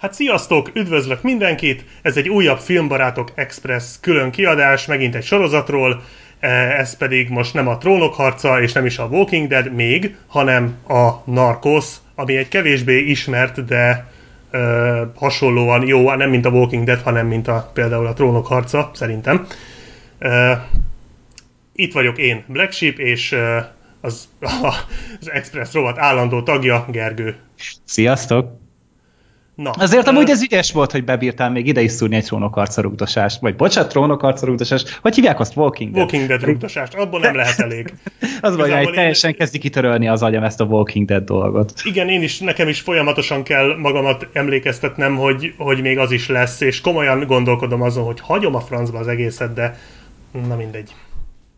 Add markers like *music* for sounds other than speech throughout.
Hát sziasztok, üdvözlök mindenkit! Ez egy újabb Filmbarátok Express külön kiadás, megint egy sorozatról, eh, ez pedig most nem a Trónok harca, és nem is a Walking Dead még, hanem a Narcos, ami egy kevésbé ismert, de uh, hasonlóan jó, nem mint a Walking Dead, hanem mint a, például a Trónok harca, szerintem. Uh, itt vagyok én, Black Sheep, és uh, az, *laughs* az Express rovat állandó tagja, Gergő. Sziasztok! Na, Azért amúgy ez ügyes volt, hogy bebírtál még ide is szúrni egy trónokarcarugdosást, vagy bocsánat, trónokarcarugdosást, hogy hívják azt Walking Dead? Walking Dead rugdosást, abból nem lehet elég. *laughs* az vagy, hogy teljesen én... kezdi kitörölni az agyam ezt a Walking Dead dolgot. Igen, én is, nekem is folyamatosan kell magamat emlékeztetnem, hogy, hogy még az is lesz, és komolyan gondolkodom azon, hogy hagyom a francba az egészet, de na mindegy.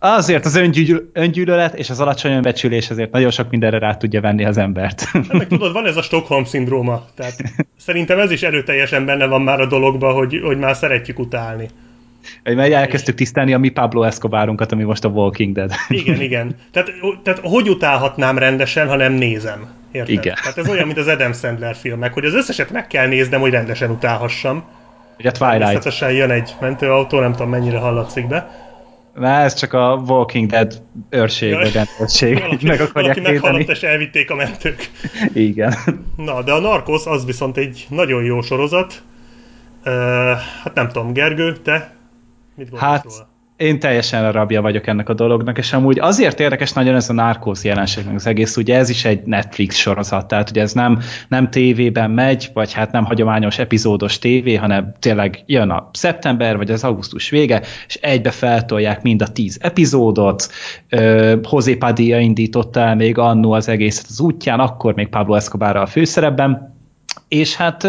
Azért az öngyűl, öngyűlölet és az alacsony önbecsülés azért nagyon sok mindenre rá tudja venni az embert. Hát meg tudod, van ez a Stockholm-szindróma. Tehát szerintem ez is erőteljesen benne van már a dologban, hogy, hogy már szeretjük utálni. Már elkezdtük tisztelni a mi Pablo Escobarunkat, ami most a Walking Dead. Igen, igen. Tehát, tehát hogy utálhatnám rendesen, ha nem nézem? Érted? Igen. Tehát ez olyan, mint az Adam Sandler filmek, hogy az összeset meg kell néznem, hogy rendesen utálhassam. Ugye Twilight. Természetesen jön egy mentőautó, nem tudom mennyire hallatszik be Na, ez csak a Walking Dead őrség, vagy rendőrség. Valaki, meg akarják valaki és elvitték a mentők. Igen. Na, de a Narcos az viszont egy nagyon jó sorozat. Uh, hát nem tudom, Gergő, te mit gondolsz hát, róla? Én teljesen rabja vagyok ennek a dolognak, és amúgy azért érdekes nagyon ez a narkóz jelenségnek az egész, ugye ez is egy Netflix sorozat, tehát ugye ez nem, nem tévében megy, vagy hát nem hagyományos epizódos tévé, hanem tényleg jön a szeptember, vagy az augusztus vége, és egybe feltolják mind a tíz epizódot, José Padilla indította el még annó az egészet az útján, akkor még Pablo Escobar a főszerepben, és hát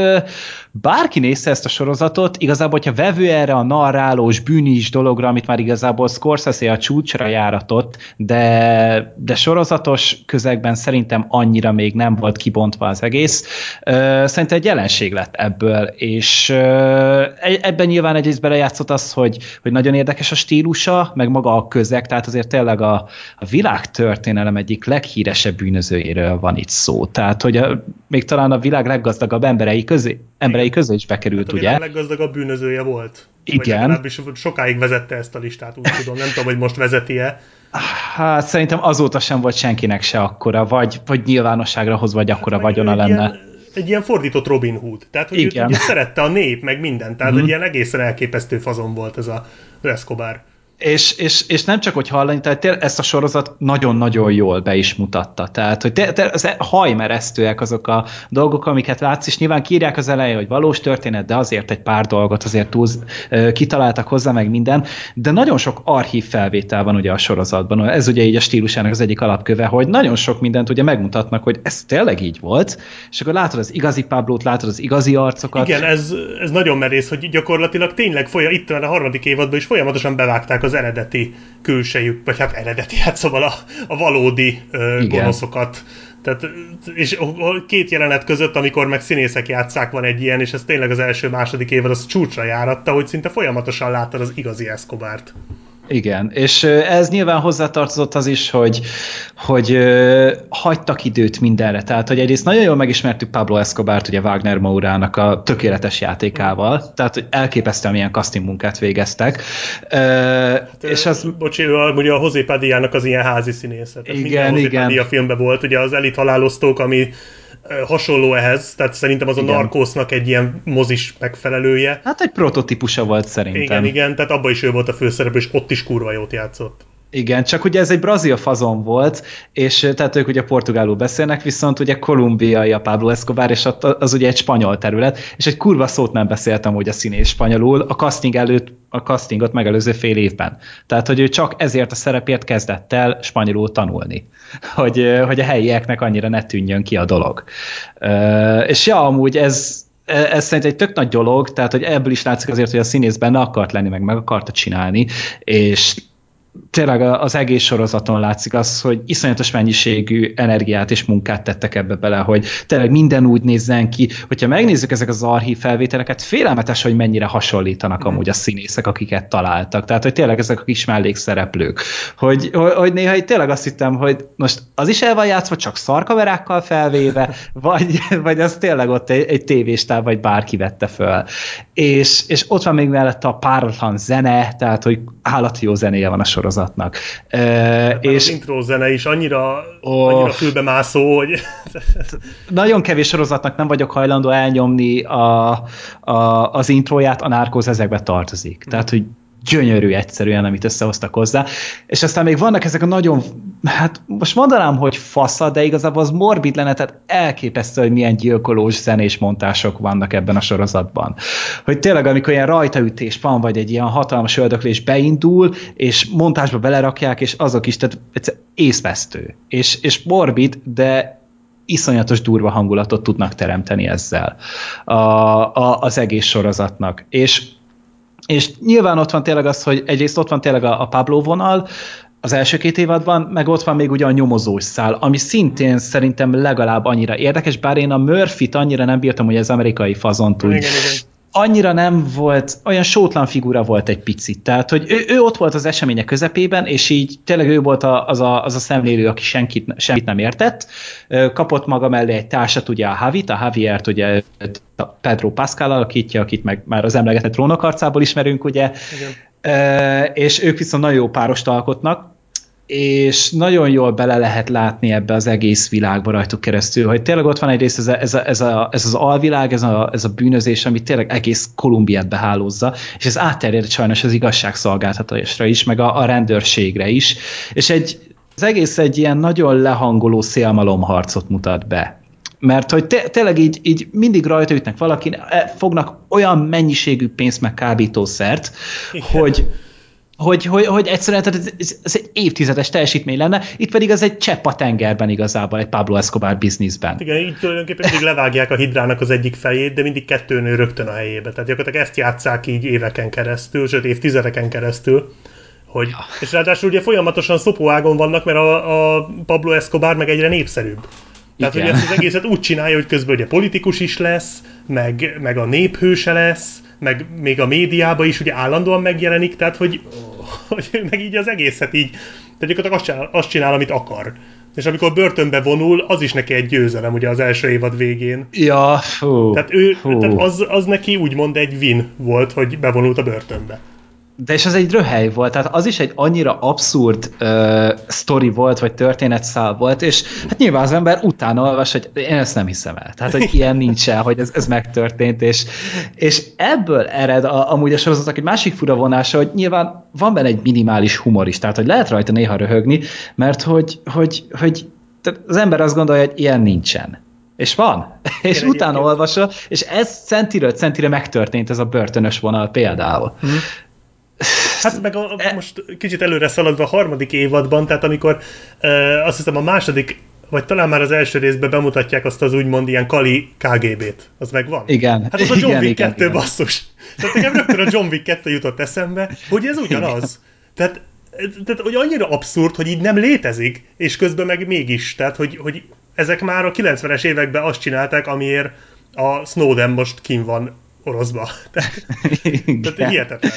bárki nézze ezt a sorozatot, igazából, hogyha vevő erre a narrálós, bűnis dologra, amit már igazából Scorsese a csúcsra járatott, de, de sorozatos közegben szerintem annyira még nem volt kibontva az egész. Szerintem egy jelenség lett ebből, és ebben nyilván egyrészt belejátszott az, hogy, hogy nagyon érdekes a stílusa, meg maga a közeg, tehát azért tényleg a, a világtörténelem egyik leghíresebb bűnözőjéről van itt szó. Tehát, hogy a, még talán a világ leggazdagabb emberei közé, emberei közé is bekerült, hát, ugye? A leggazdagabb bűnözője volt. Igen. Vagy sokáig vezette ezt a listát, úgy tudom. Nem tudom, hogy most vezeti-e. Hát szerintem azóta sem volt senkinek se akkora, vagy, vagy nyilvánosságra hoz, vagy akkora hát, vagyona lenne. Ilyen, egy ilyen fordított Robin Hood. Tehát, hogy Igen. Őt, ugye szerette a nép, meg mindent. Tehát, mm. egy ilyen egészen elképesztő fazon volt ez a Escobar. És, és, és nem csak, hogy hallani, tehát ezt a sorozat nagyon-nagyon jól be is mutatta. Tehát, hogy te, te, az hajmeresztőek azok a dolgok, amiket látsz, és nyilván kírják az elején, hogy valós történet, de azért egy pár dolgot azért túl kitaláltak hozzá, meg minden, de nagyon sok archív felvétel van ugye a sorozatban. Ez ugye így a stílusának az egyik alapköve, hogy nagyon sok mindent ugye megmutatnak, hogy ez tényleg így volt, és akkor látod az igazi Pablót, látod az igazi arcokat. Igen, ez, ez nagyon merész, hogy gyakorlatilag tényleg folya, itt van a harmadik évadban is folyamatosan bevágták az az eredeti külsejük, vagy hát eredeti, hát szóval a, a valódi ö, gonoszokat. Tehát, és két jelenet között, amikor meg színészek játszák, van egy ilyen, és ez tényleg az első-második évad az csúcsra járatta, hogy szinte folyamatosan láttad az igazi Escobart. Igen, és ez nyilván hozzátartozott az is, hogy, hogy hagytak időt mindenre. Tehát, hogy egyrészt nagyon jól megismertük Pablo Escobart, ugye Wagner Maurának a tökéletes játékával, tehát, hogy elképesztően milyen casting munkát végeztek. Hát, és az... Bocsi, ugye a José Padillának az ilyen házi színésze. Tehát igen, igen. Padilla filmben volt, ugye az Elit halálosztók, ami hasonló ehhez, tehát szerintem az a igen. Narcosnak egy ilyen mozis megfelelője. Hát egy prototípusa volt szerintem. Igen, igen, tehát abban is ő volt a főszereplő, és ott is kurva jót játszott. Igen, csak ugye ez egy brazil fazon volt, és tehát ők ugye portugálul beszélnek, viszont ugye kolumbiai a Pablo Escobar, és az ugye egy spanyol terület, és egy kurva szót nem beszéltem hogy a színész spanyolul a casting előtt, a castingot megelőző fél évben. Tehát, hogy ő csak ezért a szerepért kezdett el spanyolul tanulni, *laughs* hogy, hogy a helyieknek annyira ne tűnjön ki a dolog. És ja, amúgy ez, ez szerint egy tök nagy dolog, tehát hogy ebből is látszik azért, hogy a színész benne akart lenni, meg meg akarta csinálni, és tényleg az egész sorozaton látszik az, hogy iszonyatos mennyiségű energiát és munkát tettek ebbe bele, hogy tényleg minden úgy nézzen ki. Hogyha megnézzük ezek az archív felvételeket, félelmetes, hogy mennyire hasonlítanak amúgy a színészek, akiket találtak. Tehát, hogy tényleg ezek a kis mellékszereplők. Hogy, hogy, néha itt tényleg azt hittem, hogy most az is el van játszva, csak szarkamerákkal felvéve, *laughs* vagy, vagy az tényleg ott egy, egy tévéstáv, vagy bárki vette föl. És, és ott van még mellett a páratlan zene, tehát, hogy állati jó zenéje van a sorozatnak. Uh, és az intro zene is annyira, oh, annyira fülbemászó, hogy... *laughs* nagyon kevés sorozatnak nem vagyok hajlandó elnyomni a, a, az introját, a Narcos ezekbe tartozik. Tehát, hogy gyönyörű egyszerűen, amit összehoztak hozzá. És aztán még vannak ezek a nagyon, hát most mondanám, hogy fasza, de igazából az morbid lenne, tehát elképesztő, hogy milyen gyilkolós zenés montások vannak ebben a sorozatban. Hogy tényleg, amikor ilyen rajtaütés van, vagy egy ilyen hatalmas öldöklés beindul, és montásba belerakják, és azok is, tehát észvesztő. És, és morbid, de iszonyatos durva hangulatot tudnak teremteni ezzel a, a, az egész sorozatnak. És és nyilván ott van tényleg az, hogy egyrészt ott van tényleg a, a Pablo vonal, az első két évadban, meg ott van még ugye a nyomozós szál, ami szintén szerintem legalább annyira érdekes, bár én a Murphy-t annyira nem bírtam, hogy az amerikai fazont úgy, igen, igen annyira nem volt, olyan sótlan figura volt egy picit. Tehát, hogy ő, ő ott volt az események közepében, és így tényleg ő volt a, az, a, az a szemlélő, aki senkit, semmit nem értett. Kapott maga mellé egy társat, ugye a Havit, a Javiert ugye a Pedro Pascal alakítja, akit meg már az emlegetett trónokarcából ismerünk, ugye. Igen. És ők viszont nagyon jó párost alkotnak, és nagyon jól bele lehet látni ebbe az egész világba rajtuk keresztül, hogy tényleg ott van egyrészt ez, a, ez, a, ez, a, ez az alvilág, ez a, ez a bűnözés, ami tényleg egész Kolumbiát behálózza, és ez átterjed sajnos az igazságszolgáltatásra is, meg a, a rendőrségre is, és egy, az egész egy ilyen nagyon lehangoló szélmalomharcot mutat be mert hogy te, tényleg így, így mindig rajta ütnek valaki, e, fognak olyan mennyiségű pénzt meg kábítószert, Igen. hogy hogy, hogy, hogy egyszerűen tehát ez, ez egy évtizedes teljesítmény lenne, itt pedig az egy csepp a tengerben igazából, egy Pablo Escobar bizniszben. Igen, így tulajdonképpen mindig levágják a hidrának az egyik fejét, de mindig kettő nő rögtön a helyébe. Tehát gyakorlatilag ezt játszák így éveken keresztül, sőt évtizedeken keresztül. Hogy, ja. És ráadásul ugye folyamatosan szopóágon vannak, mert a, a Pablo Escobar meg egyre népszerűbb. Tehát, Igen. hogy ezt az egészet úgy csinálja, hogy közben ugye politikus is lesz, meg, meg a néphőse lesz, meg még a médiában is ugye állandóan megjelenik, tehát hogy, hogy *laughs* meg így az egészet így, tehát gyakorlatilag azt csinál, azt csinál, amit akar. És amikor börtönbe vonul, az is neki egy győzelem, ugye az első évad végén. Ja, fú. Tehát, ő, fú. tehát az, az neki úgymond egy win volt, hogy bevonult a börtönbe. De és az egy röhely volt, tehát az is egy annyira abszurd uh, sztori volt, vagy történetszál volt, és hát nyilván az ember utána olvas, hogy én ezt nem hiszem el. Tehát, hogy ilyen nincsen, hogy ez, ez megtörtént, és, és ebből ered a, amúgy a sorozatnak egy másik fura vonása, hogy nyilván van benne egy minimális humor is, tehát, hogy lehet rajta néha röhögni, mert hogy, hogy, hogy tehát az ember azt gondolja, hogy ilyen nincsen. És van. *laughs* És Én utána olvasol, és ez centiről centire megtörtént ez a börtönös vonal például. Mm. Hát meg a, a, most kicsit előre szaladva a harmadik évadban, tehát amikor uh, azt hiszem a második, vagy talán már az első részben bemutatják azt az úgymond ilyen Kali KGB-t. Az meg van. Igen. Hát az a John Wick 2 igen. basszus. Tehát nekem rögtön a John Wick 2 jutott eszembe, hogy ez ugyanaz. Tehát, tehát, hogy annyira abszurd, hogy így nem létezik, és közben meg mégis. Tehát, hogy, hogy ezek már a 90-es években azt csinálták, amiért a Snowden most kim van oroszba. *laughs* Tehát, tehát hihetetlen.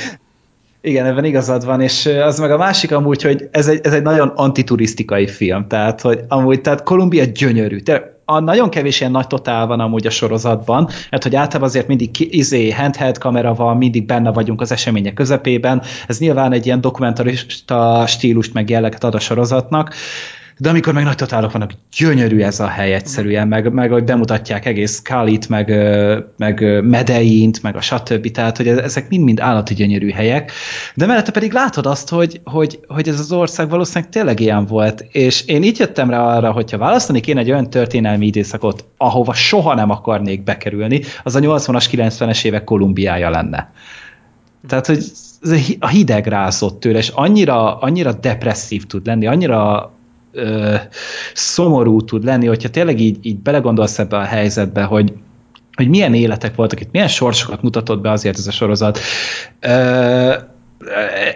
Igen, ebben igazad van, és az meg a másik amúgy, hogy ez egy, ez egy nagyon antiturisztikai film, tehát, hogy amúgy, tehát Kolumbia gyönyörű, te, a nagyon kevés ilyen nagy totál van amúgy a sorozatban, mert hogy általában azért mindig izé, handheld kamera van, mindig benne vagyunk az események közepében, ez nyilván egy ilyen dokumentarista stílust meg jelleget ad a sorozatnak, de amikor meg nagy totálok vannak, gyönyörű ez a hely egyszerűen, meg, meg hogy bemutatják egész Kalit, meg, meg Medeint, meg a stb. Tehát, hogy ezek mind-mind állati gyönyörű helyek, de mellette pedig látod azt, hogy, hogy, hogy ez az ország valószínűleg tényleg ilyen volt, és én így jöttem rá arra, hogyha választani kéne egy olyan történelmi időszakot, ahova soha nem akarnék bekerülni, az a 80-as, 90-es évek Kolumbiája lenne. Tehát, hogy a hideg rázott tőle, és annyira, annyira depresszív tud lenni, annyira ö, szomorú tud lenni, hogyha tényleg így, így belegondolsz ebbe a helyzetbe, hogy hogy milyen életek voltak itt, milyen sorsokat mutatott be azért ez a sorozat. Ö,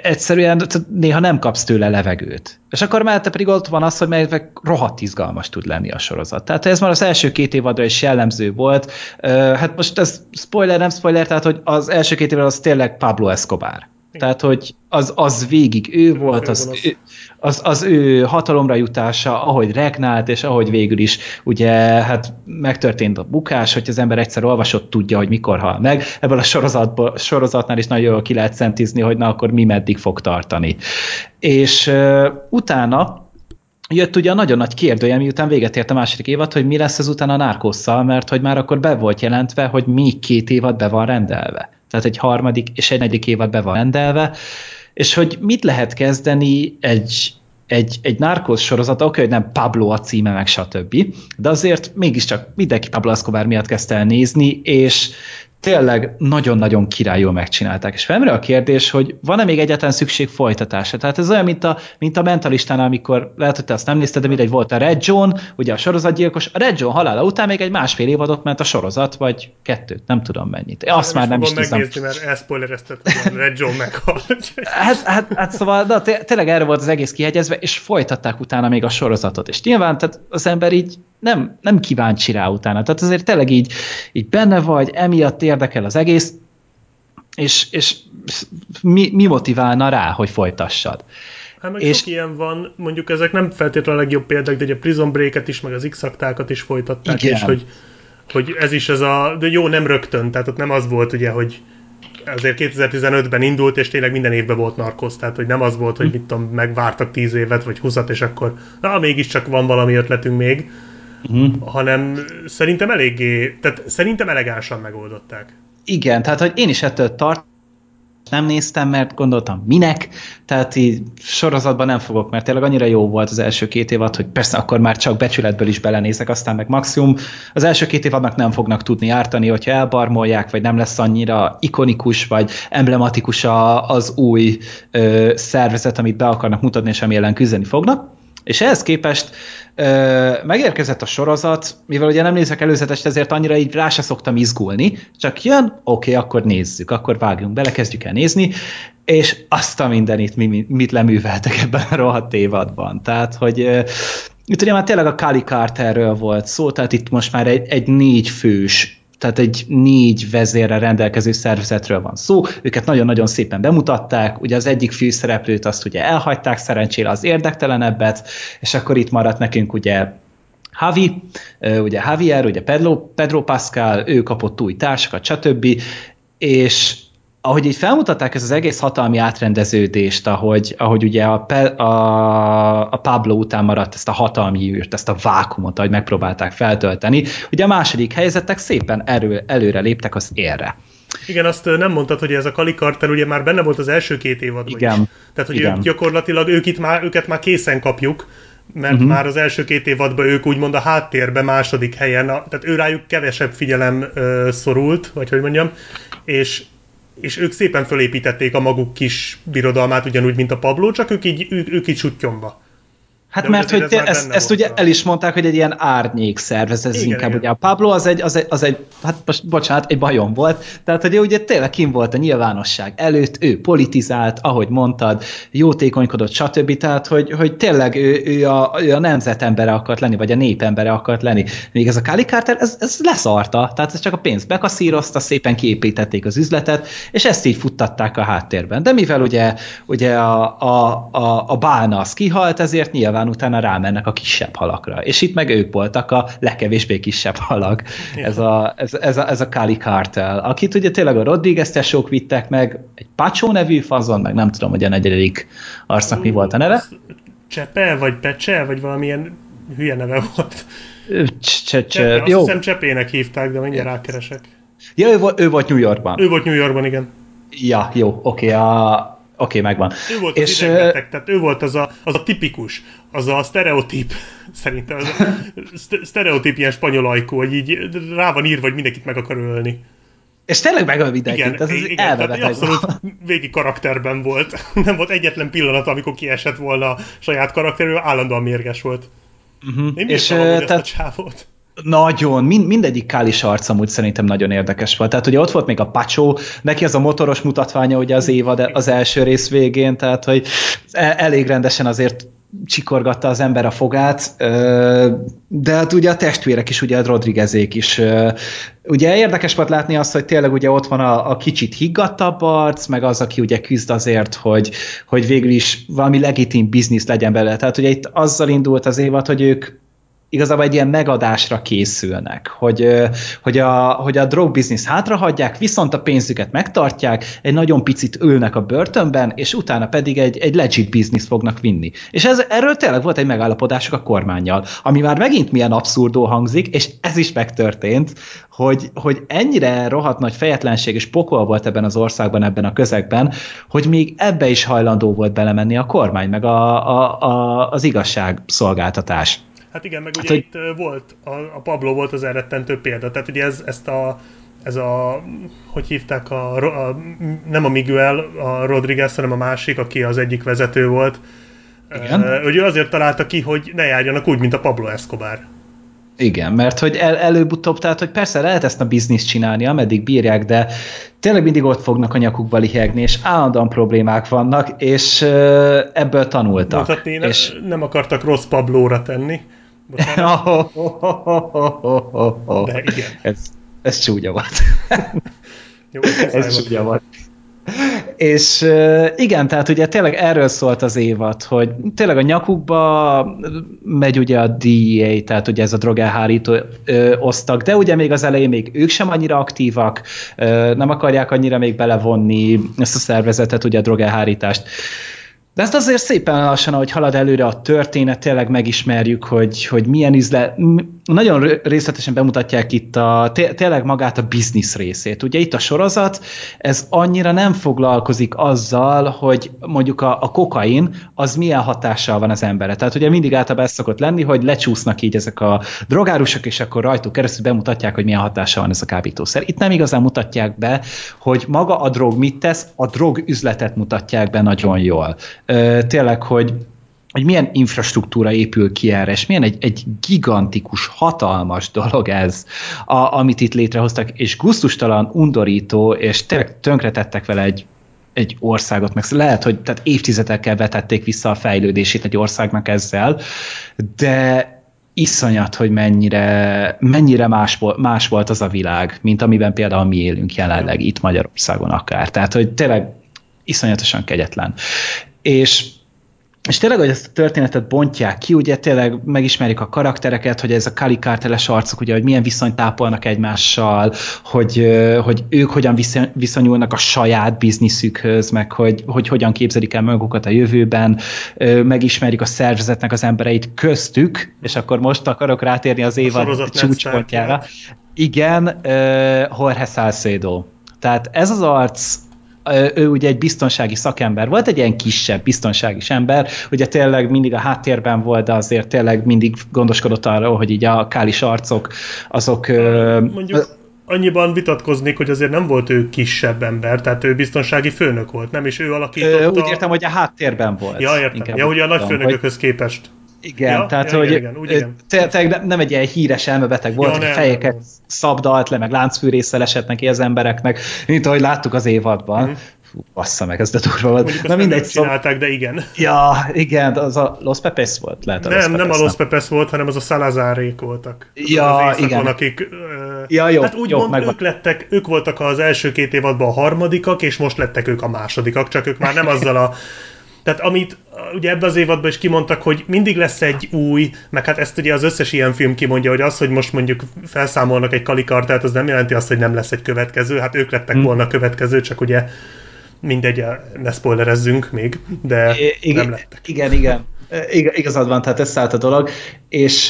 egyszerűen néha nem kapsz tőle levegőt. És akkor mellette pedig ott van az, hogy meg rohadt izgalmas tud lenni a sorozat. Tehát ez már az első két évadra is jellemző volt. Hát most ez spoiler, nem spoiler, tehát hogy az első két évadra az tényleg Pablo Escobar. Tehát, hogy az, az végig ő volt, az, ő, az, az ő hatalomra jutása, ahogy regnált, és ahogy végül is ugye hát megtörtént a bukás, hogy az ember egyszer olvasott, tudja, hogy mikor hal meg. Ebből a sorozatból, sorozatnál is nagyon jól ki lehet szentizni, hogy na akkor mi meddig fog tartani. És uh, utána jött ugye a nagyon nagy kérdője, miután véget ért a második évad, hogy mi lesz ez utána a nárkosszal, mert hogy már akkor be volt jelentve, hogy még két évad be van rendelve. Tehát egy harmadik és egy negyedik évad be van rendelve, és hogy mit lehet kezdeni egy, egy, egy narcos sorozat, oké, hogy nem Pablo a címe, meg stb., de azért mégiscsak mindenki Pablo Escobar miatt kezdte el nézni, és tényleg nagyon-nagyon királyul megcsinálták. És felmerül a kérdés, hogy van-e még egyáltalán szükség folytatásra? Tehát ez olyan, mint a, mint a mentalistán, amikor lehet, hogy te azt nem nézted, de mindegy volt a Red John, ugye a sorozatgyilkos. A Red John halála után még egy másfél évadot ment a sorozat, vagy kettőt, nem tudom mennyit. Én azt nem már nem is tudom. megnézni, mert a Red John meghalt. *laughs* hát, hát, hát, szóval, de tényleg erre volt az egész kihegyezve, és folytatták utána még a sorozatot. És nyilván tehát az ember így nem, nem kíváncsi rá utána. Tehát azért tényleg így, így benne vagy, emiatt érdekel az egész, és, és mi, mi motiválna rá, hogy folytassad. Hát meg és... sok ilyen van, mondjuk ezek nem feltétlenül a legjobb példák, de ugye a Prison Break-et is, meg az x is folytatták, Igen. és hogy, hogy ez is ez a, de jó, nem rögtön, tehát ott nem az volt ugye, hogy azért 2015-ben indult, és tényleg minden évben volt narkosz, tehát hogy nem az volt, hogy hm. mit tudom, megvártak 10 évet, vagy 20 és akkor na, mégiscsak van valami ötletünk még, uh-huh. hanem szerintem eléggé, tehát szerintem elegánsan megoldották. Igen, tehát hogy én is ettől tart, nem néztem, mert gondoltam, minek, tehát így sorozatban nem fogok, mert tényleg annyira jó volt az első két évad, hogy persze akkor már csak becsületből is belenézek, aztán meg maximum az első két évadnak nem fognak tudni ártani, hogyha elbarmolják, vagy nem lesz annyira ikonikus, vagy emblematikus az új ö, szervezet, amit be akarnak mutatni, és ami ellen küzdeni fognak. És ehhez képest ö, megérkezett a sorozat, mivel ugye nem nézek előzetest, ezért annyira így rá se szoktam izgulni, csak jön, oké, okay, akkor nézzük, akkor vágjunk bele, kezdjük el nézni, és azt a mindenit mi, mit leműveltek ebben a rohadt évadban. Tehát, hogy ö, itt ugye már tényleg a Kali Carterről volt szó, tehát itt most már egy, egy négy fős tehát egy négy vezérre rendelkező szervezetről van szó, őket nagyon-nagyon szépen bemutatták, ugye az egyik főszereplőt azt ugye elhagyták szerencsére az érdektelenebbet, és akkor itt maradt nekünk ugye Havi, ugye Javier, ugye Pedro, Pedro Pascal, ő kapott új társakat, stb. És ahogy így felmutatták ez az egész hatalmi átrendeződést, ahogy, ahogy ugye a, a, a Pablo után maradt ezt a hatalmi űrt, ezt a vákumot, ahogy megpróbálták feltölteni, ugye a második helyzetek szépen erő, előre léptek az érre. Igen, azt nem mondtad, hogy ez a Kali Carter ugye már benne volt az első két évadban Igen. is. Tehát, hogy Igen. Ők gyakorlatilag ők itt már, őket már készen kapjuk, mert uh-huh. már az első két évadban ők úgymond a háttérbe második helyen, tehát ő rájuk kevesebb figyelem ö, szorult, vagy hogy mondjam, és és ők szépen fölépítették a maguk kis birodalmát, ugyanúgy, mint a Pablo, csak ők így, ők, ők így sutyomba. Hát De mert hogy ez ezt, ezt ugye el is mondták, hogy egy ilyen árnyék szervezet, ez igen, inkább igen. ugye a Pablo az egy, az egy, az egy, hát most bocsánat, egy bajom volt, tehát hogy ugye tényleg kim volt a nyilvánosság előtt, ő politizált, ahogy mondtad, jótékonykodott, stb. Tehát, hogy, hogy tényleg ő, ő, a, ő a nemzet embere akart lenni, vagy a nép embere akart lenni. Még ez a Kali Carter, ez, ez leszarta, tehát ez csak a pénzt bekaszírozta, szépen kiépítették az üzletet, és ezt így futtatták a háttérben. De mivel ugye, ugye a, a, a, a bálna az kihalt, ezért nyilván nyilván utána rámennek a kisebb halakra. És itt meg ők voltak a legkevésbé kisebb halak. Ez a, ez, ez, a, ez a Kali Cartel, akit ugye tényleg a Rodriguez tesók vittek meg, egy Pacsó nevű fazon, meg nem tudom, hogy a negyedik arcnak mi volt a neve. Csepe, vagy Pecse, vagy valamilyen hülye neve volt. Csepe, azt hiszem Csepének hívták, de mindjárt rákeresek. Ja, ő, ő volt New Yorkban. Ő volt New Yorkban, igen. Ja, jó, oké. Okay, a, Oké, okay, megvan. Ő volt és, az idegbetek, tehát ő volt az a, az a tipikus, az a sztereotíp, *laughs* szerintem az a sztereotíp ilyen spanyol ajkó, hogy így rá van írva, hogy mindenkit meg akar ölni. És tényleg megöl mindenkit, igen, ez az igen, tehát abszolút végig karakterben volt. *laughs* Nem volt egyetlen pillanat, amikor kiesett volna a saját karakterről, állandóan mérges volt. Uh-huh. Én és, tehát... ezt a csávót? Nagyon, mind, mindegyik Kális arc amúgy szerintem nagyon érdekes volt. Tehát ugye ott volt még a Pacsó, neki az a motoros mutatványa ugye az évad az első rész végén, tehát hogy e, elég rendesen azért csikorgatta az ember a fogát, de hát ugye a testvérek is, ugye a Rodriguezék is. Ugye érdekes volt látni azt, hogy tényleg ugye ott van a, a kicsit higgadtabb arc, meg az, aki ugye küzd azért, hogy, hogy végül is valami legitim biznisz legyen belőle. Tehát ugye itt azzal indult az évad, hogy ők igazából egy ilyen megadásra készülnek, hogy, hogy a, hogy a drogbiznisz hátrahagyják, viszont a pénzüket megtartják, egy nagyon picit ülnek a börtönben, és utána pedig egy, egy legit biznisz fognak vinni. És ez, erről tényleg volt egy megállapodásuk a kormányjal, ami már megint milyen abszurdó hangzik, és ez is megtörtént, hogy, hogy ennyire rohadt nagy fejetlenség és pokol volt ebben az országban, ebben a közegben, hogy még ebbe is hajlandó volt belemenni a kormány, meg a, a, a, az igazságszolgáltatás. Hát igen, meg ugye hát, itt hogy... volt, a, a Pablo volt az elrettentő példa, tehát ugye ez, ezt a ez a, hogy hívták, a, a, nem a Miguel, a Rodriguez, hanem a másik, aki az egyik vezető volt. Igen? Uh, hogy ő azért találta ki, hogy ne járjanak úgy, mint a Pablo Escobar. Igen, mert hogy el, előbb-utóbb, tehát hogy persze lehet ezt a bizniszt csinálni, ameddig bírják, de tényleg mindig ott fognak a nyakukba lihegni, és állandóan problémák vannak, és ebből tanultak. Mondhatni, és... ne, nem akartak rossz Pablóra tenni. *laughs* De igen. Ez, ez csúnya volt. *laughs* Jó, ez csúnya volt. És igen, tehát ugye tényleg erről szólt az évad, hogy tényleg a nyakukba megy ugye a DEA, tehát ugye ez a drogelhárító osztag, de ugye még az elején még ők sem annyira aktívak, ö, nem akarják annyira még belevonni ezt a szervezetet, ugye a drogelhárítást. De ezt azért szépen lassan, ahogy halad előre a történet, tényleg megismerjük, hogy, hogy milyen üzlet, nagyon részletesen bemutatják itt a, tényleg magát a biznisz részét. Ugye itt a sorozat, ez annyira nem foglalkozik azzal, hogy mondjuk a, a kokain az milyen hatással van az emberre. Tehát ugye mindig általában ez szokott lenni, hogy lecsúsznak így ezek a drogárusok, és akkor rajtuk keresztül bemutatják, hogy milyen hatással van ez a kábítószer. Itt nem igazán mutatják be, hogy maga a drog mit tesz, a drog üzletet mutatják be nagyon jól. Tényleg, hogy hogy milyen infrastruktúra épül ki erre, és milyen egy, egy gigantikus, hatalmas dolog ez, a, amit itt létrehoztak, és guztustalan, undorító, és tényleg tönkretettek vele egy, egy országot, meg lehet, hogy tehát évtizedekkel vetették vissza a fejlődését egy országnak ezzel, de iszonyat, hogy mennyire, mennyire más, volt, más volt az a világ, mint amiben például mi élünk jelenleg itt Magyarországon akár. Tehát, hogy tényleg iszonyatosan kegyetlen. És és tényleg, hogy ezt a történetet bontják ki, ugye tényleg megismerik a karaktereket, hogy ez a kalikárteles arcok, ugye, hogy milyen viszonyt tápolnak egymással, hogy, hogy ők hogyan viszonyulnak a saját bizniszükhöz, meg hogy, hogy hogyan képzelik el magukat a jövőben, megismerik a szervezetnek az embereit köztük, és akkor most akarok rátérni az évad csúcspontjára. Igen, uh, Jorge Salcedo. Tehát ez az arc ő ugye egy biztonsági szakember volt, egy ilyen kisebb biztonsági ember, ugye tényleg mindig a háttérben volt, de azért tényleg mindig gondoskodott arról, hogy így a kális arcok, azok... Mondjuk annyiban vitatkoznék, hogy azért nem volt ő kisebb ember, tehát ő biztonsági főnök volt, nem? És ő alakította... Úgy értem, hogy a háttérben volt. Ja, értem. Ja, ugye a nagy főnökökhöz hogy... képest. Igen, ja, tehát ja, hogy igen, igen, tényleg nem egy ilyen híres elmebeteg volt, ja, hogy fejeket szabdalt le, meg láncfűrészsel esett neki az embereknek, mint ahogy láttuk az évadban. Mm. Fú, bassza meg, ez de durva volt. Na mindegy, szó... csinálták, de igen. Ja, igen, az a Los Pepes volt, lehet a Nem, Los Pepes, nem a Los Pepes volt, hanem az a Salazárék voltak. Ja, az igen. akik... Ja, jó, hát úgy jó, mond, ők lettek, ők voltak az első két évadban a harmadikak, és most lettek ők a másodikak, csak ők már nem azzal a tehát amit ugye ebben az évadban is kimondtak, hogy mindig lesz egy új, meg hát ezt ugye az összes ilyen film kimondja, hogy az, hogy most mondjuk felszámolnak egy kalikartát, az nem jelenti azt, hogy nem lesz egy következő. Hát ők lettek hmm. volna a következő, csak ugye mindegy, ne spoilerezzünk még, de I- nem lettek. Igen, igen. Igazad van, tehát összeállt a dolog, és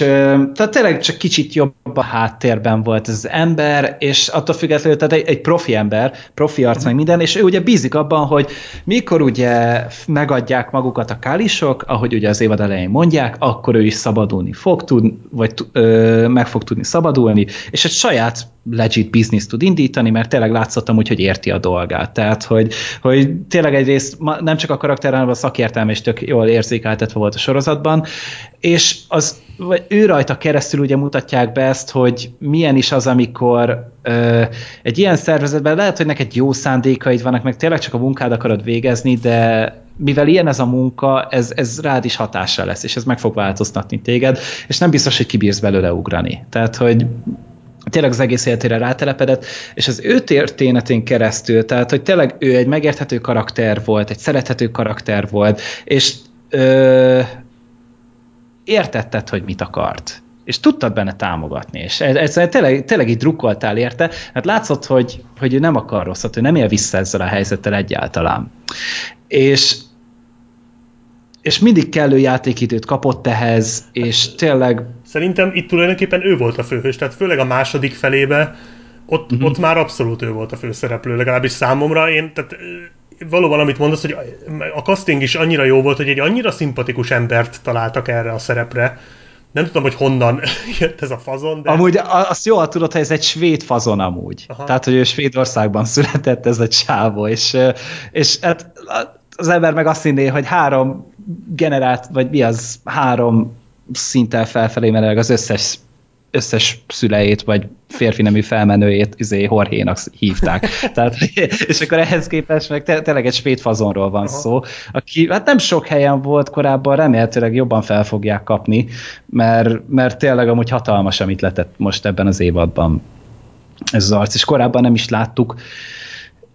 tehát tényleg csak kicsit jobb a háttérben volt ez az ember, és attól függetlenül, tehát egy, egy profi ember, profi arc meg minden, és ő ugye bízik abban, hogy mikor ugye megadják magukat a kálisok, ahogy ugye az évad elején mondják, akkor ő is szabadulni fog tudni, vagy ö, meg fog tudni szabadulni, és egy saját legit business tud indítani, mert tényleg látszottam úgy, hogy érti a dolgát. Tehát, hogy, hogy tényleg egyrészt nem csak a karakter, hanem a szakértelme is tök jól érzékeltetve volt a sorozatban, és az, vagy ő rajta keresztül ugye mutatják be ezt, hogy milyen is az, amikor ö, egy ilyen szervezetben lehet, hogy neked jó szándékaid vannak, meg tényleg csak a munkád akarod végezni, de mivel ilyen ez a munka, ez, ez rád is hatással lesz, és ez meg fog változtatni téged, és nem biztos, hogy kibírsz belőle ugrani. Tehát, hogy tényleg az egész életére rátelepedett, és az ő történetén keresztül, tehát, hogy tényleg ő egy megérthető karakter volt, egy szerethető karakter volt, és ö, értetted, hogy mit akart és tudtad benne támogatni, és egyszerűen tényleg, tényleg így drukkoltál érte, hát látszott, hogy, hogy ő nem akar rosszat, ő nem él vissza ezzel a helyzettel egyáltalán. És és mindig kellő játékidőt kapott ehhez, és tényleg... Szerintem itt tulajdonképpen ő volt a főhős, tehát főleg a második felébe ott, uh-huh. ott már abszolút ő volt a főszereplő, legalábbis számomra. Én, tehát valóban, amit mondasz, hogy a casting is annyira jó volt, hogy egy annyira szimpatikus embert találtak erre a szerepre, nem tudom, hogy honnan *laughs* jött ez a fazon, de... Amúgy azt jól tudod, hogy ez egy svéd fazon amúgy. Aha. Tehát, hogy ő Svédországban *laughs* született ez a csávó, és, és hát az ember meg azt hinné, hogy három generált, vagy mi az, három szinten felfelé meleg az összes összes szüleit, vagy férfi nemű felmenőjét izé Horhénak hívták. *laughs* Tehát, és akkor ehhez képest meg te, tényleg egy svéd fazonról van Aha. szó, aki hát nem sok helyen volt korábban, remélhetőleg jobban fel fogják kapni, mert, mert tényleg amúgy hatalmas, amit letett most ebben az évadban ez az arc, és korábban nem is láttuk,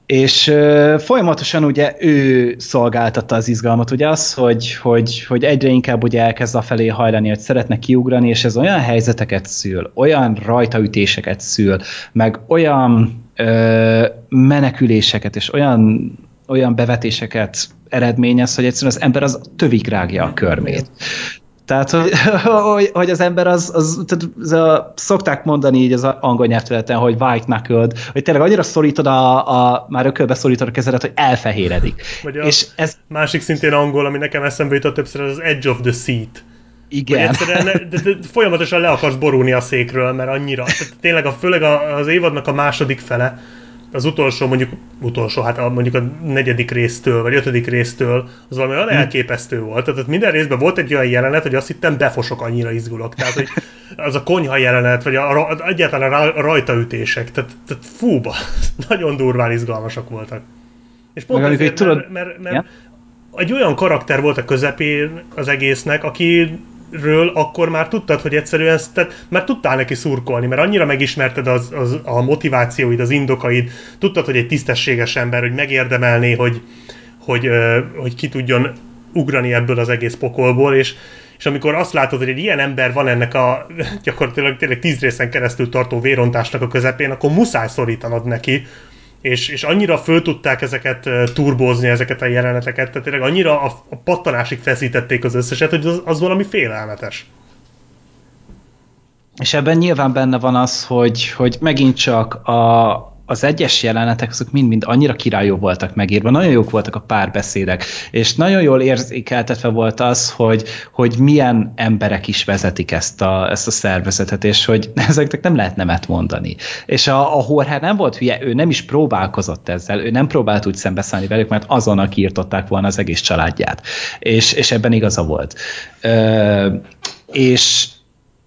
és uh, folyamatosan ugye ő szolgáltatta az izgalmat, ugye az, hogy, hogy, hogy egyre inkább ugye elkezd a felé hajlani, hogy szeretne kiugrani, és ez olyan helyzeteket szül, olyan rajtaütéseket szül, meg olyan uh, meneküléseket, és olyan olyan bevetéseket eredményez, hogy egyszerűen az ember az tövig rágja a körmét. Tehát, *laughs* hogy, hogy, az ember az, az, tehát az a, szokták mondani így az angol nyelvterületen, hogy white knuckled, hogy tényleg annyira szorítod a, a már ökölbe szorítod a kezedet, hogy elfehéredik. Vagy és ez másik szintén angol, ami nekem eszembe jutott többször, az edge of the seat. Igen. De, de, de, folyamatosan le akarsz borulni a székről, mert annyira. Tehát tényleg a, főleg az évadnak a második fele, az utolsó, mondjuk utolsó, hát a, mondjuk a negyedik résztől, vagy ötödik résztől, az valami olyan hm. elképesztő volt. Tehát minden részben volt egy olyan jelenet, hogy azt hittem befosok, annyira izgulok. Tehát, hogy az a konyha jelenet, vagy a, a, egyáltalán a rajtaütések. Tehát, tehát fúba, *laughs* nagyon durván izgalmasak voltak. És pont Meg ezért, tudod... mert, mert, mert yeah. egy olyan karakter volt a közepén az egésznek, aki ről akkor már tudtad, hogy egyszerűen tehát már tudtál neki szurkolni, mert annyira megismerted az, az, a motivációid, az indokaid, tudtad, hogy egy tisztességes ember, hogy megérdemelné, hogy, hogy, hogy ki tudjon ugrani ebből az egész pokolból, és, és amikor azt látod, hogy egy ilyen ember van ennek a *laughs* gyakorlatilag tényleg tíz részen keresztül tartó vérontásnak a közepén, akkor muszáj szorítanod neki, és, és annyira föl tudták ezeket turbózni, ezeket a jeleneteket, tehát tényleg annyira a, a pattanásig feszítették az összeset, hogy az, az valami félelmetes. És ebben nyilván benne van az, hogy, hogy megint csak a, az egyes jelenetek azok mind-mind annyira királyó voltak megírva, nagyon jók voltak a párbeszédek, és nagyon jól érzékeltetve volt az, hogy, hogy milyen emberek is vezetik ezt a, ezt a szervezetet, és hogy *laughs* ezeknek nem lehet nemet mondani. És a, a Horher nem volt hülye, ő nem is próbálkozott ezzel, ő nem próbált úgy szembeszállni velük, mert azonnal kiirtották volna az egész családját. És, és ebben igaza volt. Ö, és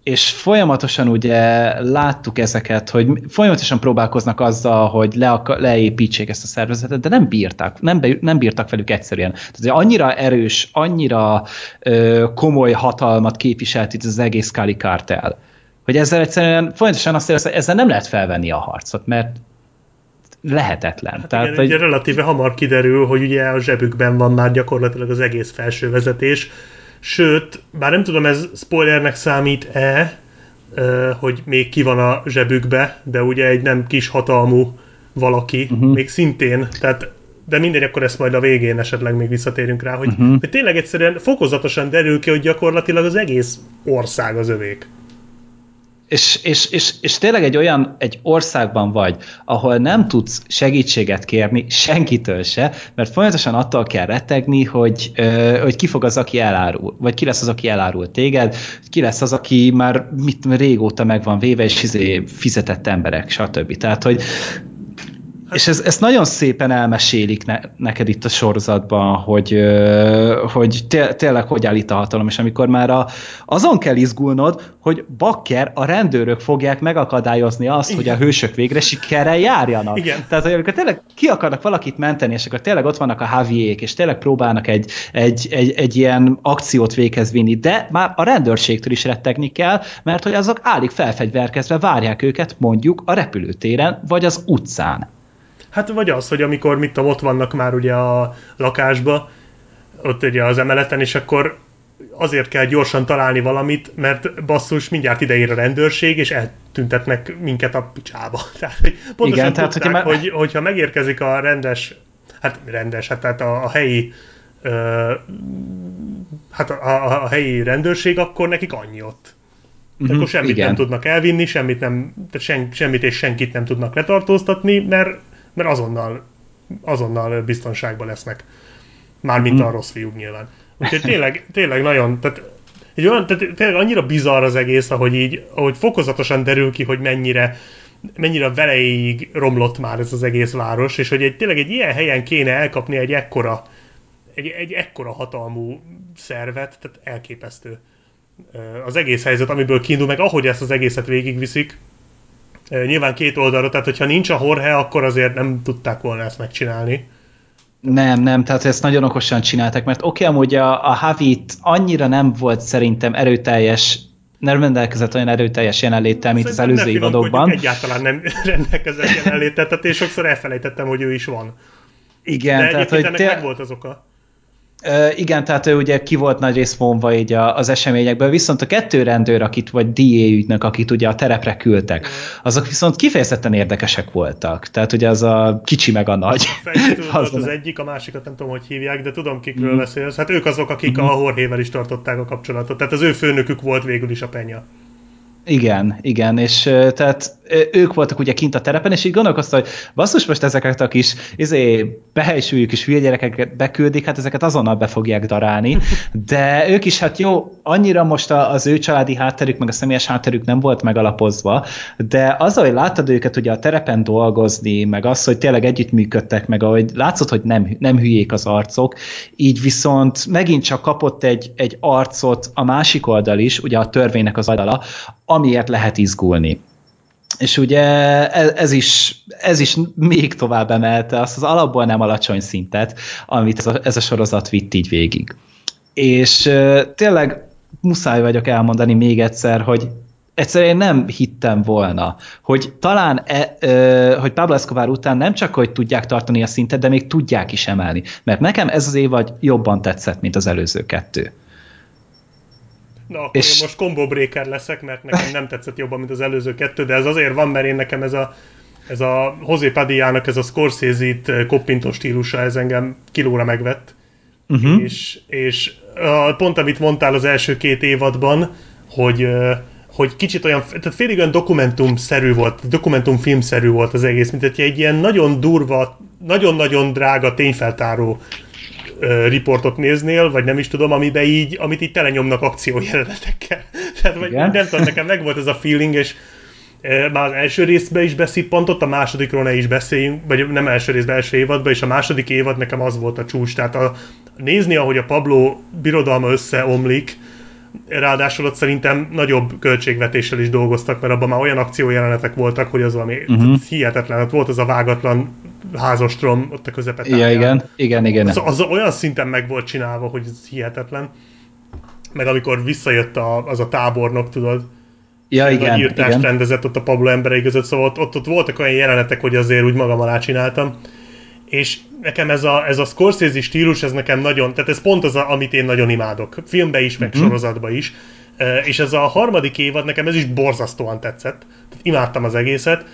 és folyamatosan ugye láttuk ezeket, hogy folyamatosan próbálkoznak azzal, hogy le, leépítsék ezt a szervezetet, de nem bírtak, nem, be, nem bírtak velük egyszerűen. Tehát annyira erős, annyira ö, komoly hatalmat képviselt itt az egész Kali Kartel, hogy ezzel egyszerűen folyamatosan azt érez, hogy ezzel nem lehet felvenni a harcot, mert lehetetlen. Hát Tehát, igen, hogy... ugye relatíve hamar kiderül, hogy ugye a zsebükben van már gyakorlatilag az egész felső vezetés, Sőt, bár nem tudom, ez spoilernek számít-e, hogy még ki van a zsebükbe, de ugye egy nem kis hatalmú valaki, uh-huh. még szintén, tehát de mindegy, akkor ezt majd a végén esetleg még visszatérünk rá, hogy, uh-huh. hogy tényleg egyszerűen fokozatosan derül ki, hogy gyakorlatilag az egész ország az övék. És, és, és, és tényleg egy olyan, egy országban vagy, ahol nem tudsz segítséget kérni senkitől se, mert folyamatosan attól kell rettegni, hogy, hogy ki fog az, aki elárul, vagy ki lesz az, aki elárul téged, ki lesz az, aki már mit, régóta meg van véve, és izé fizetett emberek, stb. Tehát, hogy és ez, ezt nagyon szépen elmesélik ne, neked itt a sorozatban, hogy, hogy té, tényleg hogy áll itt a hatalom, és amikor már a, azon kell izgulnod, hogy bakker, a rendőrök fogják megakadályozni azt, Igen. hogy a hősök végre sikerrel járjanak. Igen. Tehát, amikor tényleg ki akarnak valakit menteni, és akkor tényleg ott vannak a haviék, és tényleg próbálnak egy, egy, egy, egy ilyen akciót véghez vinni, de már a rendőrségtől is rettegni kell, mert hogy azok állig felfegyverkezve várják őket mondjuk a repülőtéren, vagy az utcán. Hát vagy az, hogy amikor mit tudom, ott vannak már ugye a lakásba, ott ugye az emeleten, és akkor azért kell gyorsan találni valamit, mert basszus, mindjárt ideér a rendőrség, és eltüntetnek minket a picsába. *laughs* Tehát, hogy pontosan Igen, tudták, tehát, hogy, már... hogyha megérkezik a rendes, hát rendes, hát tehát a, a helyi ö, hát a, a, a helyi rendőrség, akkor nekik annyi ott. Mm-hmm, akkor semmit igen. nem tudnak elvinni, semmit, nem, sen, semmit és senkit nem tudnak letartóztatni, mert mert azonnal, azonnal biztonságban lesznek. Mármint a rossz fiúk nyilván. Úgyhogy tényleg, *laughs* tényleg nagyon, tehát egy olyan, tehát tényleg annyira bizarr az egész, ahogy így, ahogy fokozatosan derül ki, hogy mennyire, mennyire veleig romlott már ez az egész város, és hogy egy, tényleg egy ilyen helyen kéne elkapni egy ekkora, egy, egy ekkora hatalmú szervet, tehát elképesztő az egész helyzet, amiből kiindul, meg ahogy ezt az egészet végigviszik, Nyilván két oldalra, tehát hogyha nincs a Jorge, akkor azért nem tudták volna ezt megcsinálni. Nem, nem, tehát ezt nagyon okosan csinálták, mert oké, okay, amúgy a, a Havit annyira nem volt szerintem erőteljes nem rendelkezett olyan erőteljes jelenléttel, mint Szerintem az előző évadokban. Egyáltalán nem *laughs* rendelkezett jelenléttel, tehát én sokszor elfelejtettem, hogy ő is van. Igen, De tehát hogy te... meg volt az oka. Uh, igen, tehát ő ugye ki volt nagy rész vonva így a, az eseményekből, viszont a kettő rendőr, akit, vagy DA ügynök, akit ugye a terepre küldtek, azok viszont kifejezetten érdekesek voltak. Tehát ugye az a kicsi meg a nagy. *laughs* Az, az egyik, a másikat nem tudom, hogy hívják, de tudom, kikről mm. beszélsz. Hát ők azok, akik mm. a Horhével is tartották a kapcsolatot. Tehát az ő főnökük volt végül is a penya. Igen, igen, és tehát ők voltak ugye kint a terepen, és így gondolkoztam, hogy basszus most ezeket a kis izé, behelyisüljük és hülye gyerekeket beküldik, hát ezeket azonnal be fogják darálni, de ők is hát jó, annyira most az ő családi hátterük, meg a személyes hátterük nem volt megalapozva, de az, hogy láttad őket ugye a terepen dolgozni, meg az, hogy tényleg együttműködtek, meg ahogy látszott, hogy nem, nem hülyék az arcok, így viszont megint csak kapott egy, egy arcot a másik oldal is, ugye a törvénynek az oldala, amiért lehet izgulni. És ugye ez, ez, is, ez is még tovább emelte azt az alapból nem alacsony szintet, amit ez a, ez a sorozat vitt így végig. És tényleg muszáj vagyok elmondani még egyszer, hogy egyszerűen nem hittem volna, hogy talán, e, e, hogy Pablo Escobar után nem csak, hogy tudják tartani a szintet, de még tudják is emelni. Mert nekem ez az évad jobban tetszett, mint az előző kettő. Na, akkor és... én most combo breaker leszek, mert nekem nem tetszett jobban, mint az előző kettő, de ez azért van, mert én nekem ez a, ez a José Padillának ez a Scorsese-t eh, koppintó stílusa, ez engem kilóra megvett. Uh-huh. És, és pont amit mondtál az első két évadban, hogy hogy kicsit olyan, tehát félig olyan dokumentumszerű volt, dokumentumfilmszerű volt az egész, mint egy ilyen nagyon durva, nagyon-nagyon drága tényfeltáró riportot néznél, vagy nem is tudom, amiben így, amit így telenyomnak akciójelenetekkel. *laughs* Tehát vagy nem tudom, nekem meg volt ez a feeling, és már az első részben is beszippantott, a másodikról ne is beszéljünk, vagy nem első részben, első évadban, és a második évad nekem az volt a csúcs. Tehát a, nézni, ahogy a Pablo birodalma összeomlik, ráadásul ott szerintem nagyobb költségvetéssel is dolgoztak, mert abban már olyan akciójelenetek voltak, hogy az valami uh-huh. hihetetlen. Ott volt az a vágatlan házostrom ott a közepetáján. Ja, igen, igen, igen. Az, az olyan szinten meg volt csinálva, hogy ez hihetetlen. Meg amikor visszajött a, az a tábornok, tudod, Ja, igen, írtást igen. rendezett ott a Pablo emberei között, szóval ott, ott, ott voltak olyan jelenetek, hogy azért úgy magam alá csináltam. És nekem ez a, ez a Scorsese stílus, ez nekem nagyon, tehát ez pont az, a, amit én nagyon imádok. Filmbe is, meg uh-huh. sorozatba is. És ez a harmadik évad, nekem ez is borzasztóan tetszett. Tehát imádtam az egészet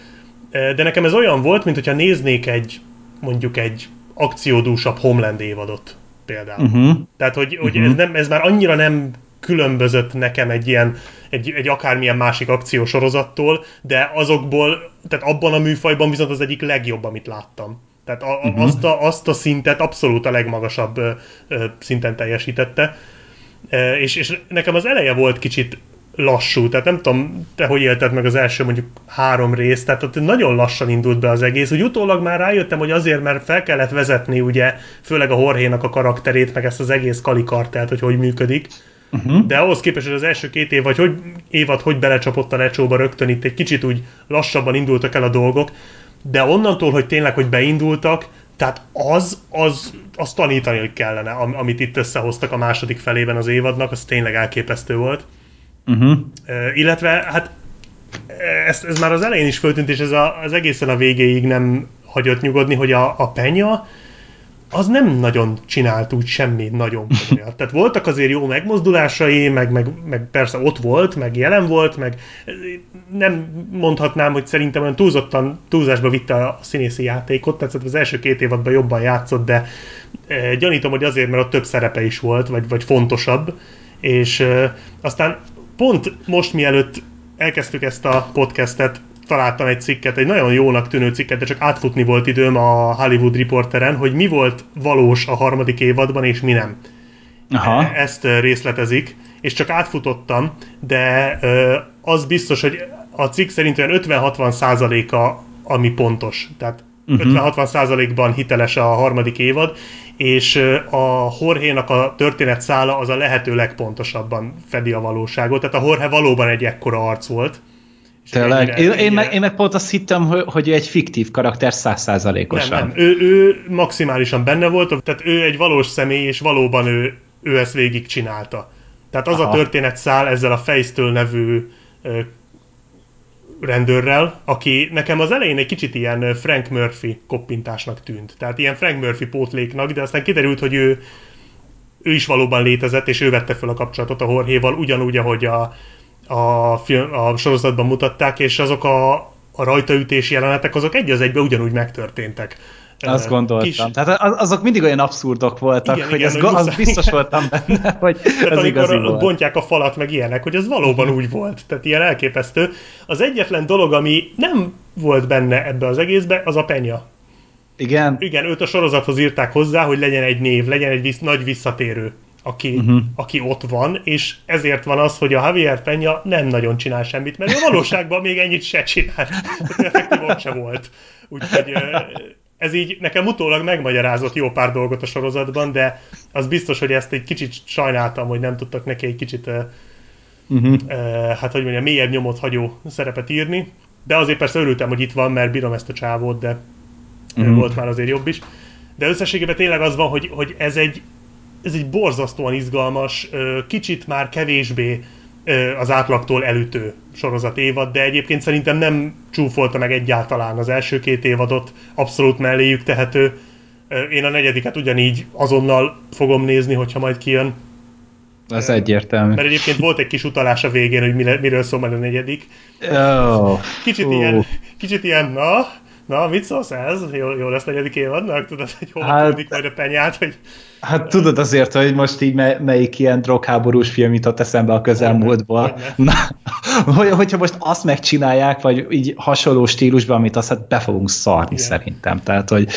de nekem ez olyan volt, mint hogyha néznék egy, mondjuk egy akciódúsabb Homeland évadot például. Uh-huh. Tehát, hogy, hogy uh-huh. ez, nem, ez már annyira nem különbözött nekem egy ilyen, egy, egy akármilyen másik akciósorozattól, de azokból, tehát abban a műfajban viszont az egyik legjobb, amit láttam. Tehát a, uh-huh. azt, a, azt a szintet abszolút a legmagasabb ö, ö, szinten teljesítette. E, és, és nekem az eleje volt kicsit lassú, tehát nem tudom, te hogy élted meg az első mondjuk három részt, tehát ott nagyon lassan indult be az egész, úgy utólag már rájöttem, hogy azért, mert fel kellett vezetni ugye, főleg a Horhénak a karakterét, meg ezt az egész kalikartelt, hogy hogy működik, uh-huh. de ahhoz képest, hogy az első két év, vagy hogy évad hogy belecsapott a lecsóba rögtön itt egy kicsit úgy lassabban indultak el a dolgok, de onnantól, hogy tényleg, hogy beindultak, tehát az, az, az tanítani, kellene, amit itt összehoztak a második felében az évadnak, az tényleg elképesztő volt. Uh-huh. Uh, illetve, hát ez, ez már az elején is föltűnt, és ez a, az egészen a végéig nem hagyott nyugodni, hogy a, a penya az nem nagyon csinált úgy semmi nagyon komolyat. *laughs* Tehát voltak azért jó megmozdulásai, meg, meg, meg persze ott volt, meg jelen volt, meg nem mondhatnám, hogy szerintem olyan túlzottan túlzásba vitte a színészi játékot, tehát az első két évadban jobban játszott, de e, gyanítom, hogy azért, mert ott több szerepe is volt, vagy, vagy fontosabb, és e, aztán pont most mielőtt elkezdtük ezt a podcastet, találtam egy cikket, egy nagyon jónak tűnő cikket, de csak átfutni volt időm a Hollywood Reporteren, hogy mi volt valós a harmadik évadban, és mi nem. Aha. E, ezt részletezik, és csak átfutottam, de az biztos, hogy a cikk szerint olyan 50-60 százaléka, ami pontos. Tehát uh-huh. 50-60 százalékban hiteles a harmadik évad, és a Horhénak a történet szála az a lehető legpontosabban fedi a valóságot. Tehát a Horhe valóban egy ekkora arc volt, Tényleg? Én. Én, meg, én meg pont azt hittem, hogy, hogy egy fiktív karakter százszázalékosan. Nem, nem. Ő, ő maximálisan benne volt, tehát ő egy valós személy, és valóban ő, ő ezt végig csinálta. Tehát az Aha. a történet szál ezzel a Fejsztől nevű ö, rendőrrel, aki nekem az elején egy kicsit ilyen Frank Murphy koppintásnak tűnt. Tehát ilyen Frank Murphy pótléknak, de aztán kiderült, hogy ő, ő is valóban létezett, és ő vette fel a kapcsolatot a Horhéval, ugyanúgy, ahogy a, a, film, a sorozatban mutatták, és azok a, a rajtaütési jelenetek, azok egy az egybe ugyanúgy megtörténtek. Azt gondoltam. Kis... Tehát azok mindig olyan abszurdok voltak, igen, hogy igen, ez hogy az biztos voltam benne, *laughs* *laughs* hogy Tehát ez igazi volt. bontják a falat, meg ilyenek, hogy ez valóban úgy volt. Tehát ilyen elképesztő. Az egyetlen dolog, ami nem volt benne ebbe az egészbe, az a penya. Igen? Igen, őt a sorozathoz írták hozzá, hogy legyen egy név, legyen egy visz, nagy visszatérő aki, uh-huh. aki ott van, és ezért van az, hogy a Javier Penya nem nagyon csinál semmit, mert a valóságban még ennyit se csinál. Effektív ott se volt. Úgyhogy ez így nekem utólag megmagyarázott jó pár dolgot a sorozatban, de az biztos, hogy ezt egy kicsit sajnáltam, hogy nem tudtak neki egy kicsit uh-huh. hát hogy mondjam, mélyebb nyomot hagyó szerepet írni. De azért persze örültem, hogy itt van, mert bírom ezt a csávót, de uh-huh. volt már azért jobb is. De összességében tényleg az van, hogy, hogy ez egy ez egy borzasztóan izgalmas, kicsit már kevésbé az átlagtól elütő sorozat évad, de egyébként szerintem nem csúfolta meg egyáltalán az első két évadot, abszolút melléjük tehető. Én a negyediket ugyanígy azonnal fogom nézni, hogyha majd kijön. Ez egyértelmű. Mert egyébként volt egy kis utalás a végén, hogy miről szól majd a negyedik. Oh, kicsit, uh. ilyen, kicsit ilyen, na, na, mit szólsz ez? Jó, jó lesz negyedik évadnak? Tudod, hogy hol hát, majd a penyát, hogy Hát tudod azért, hogy most így melyik ilyen drogháborús film jutott eszembe a közelmúltból. Na, hogy, hogyha most azt megcsinálják, vagy így hasonló stílusban, amit azt hát be fogunk szarni Igen. szerintem. Tehát, hogy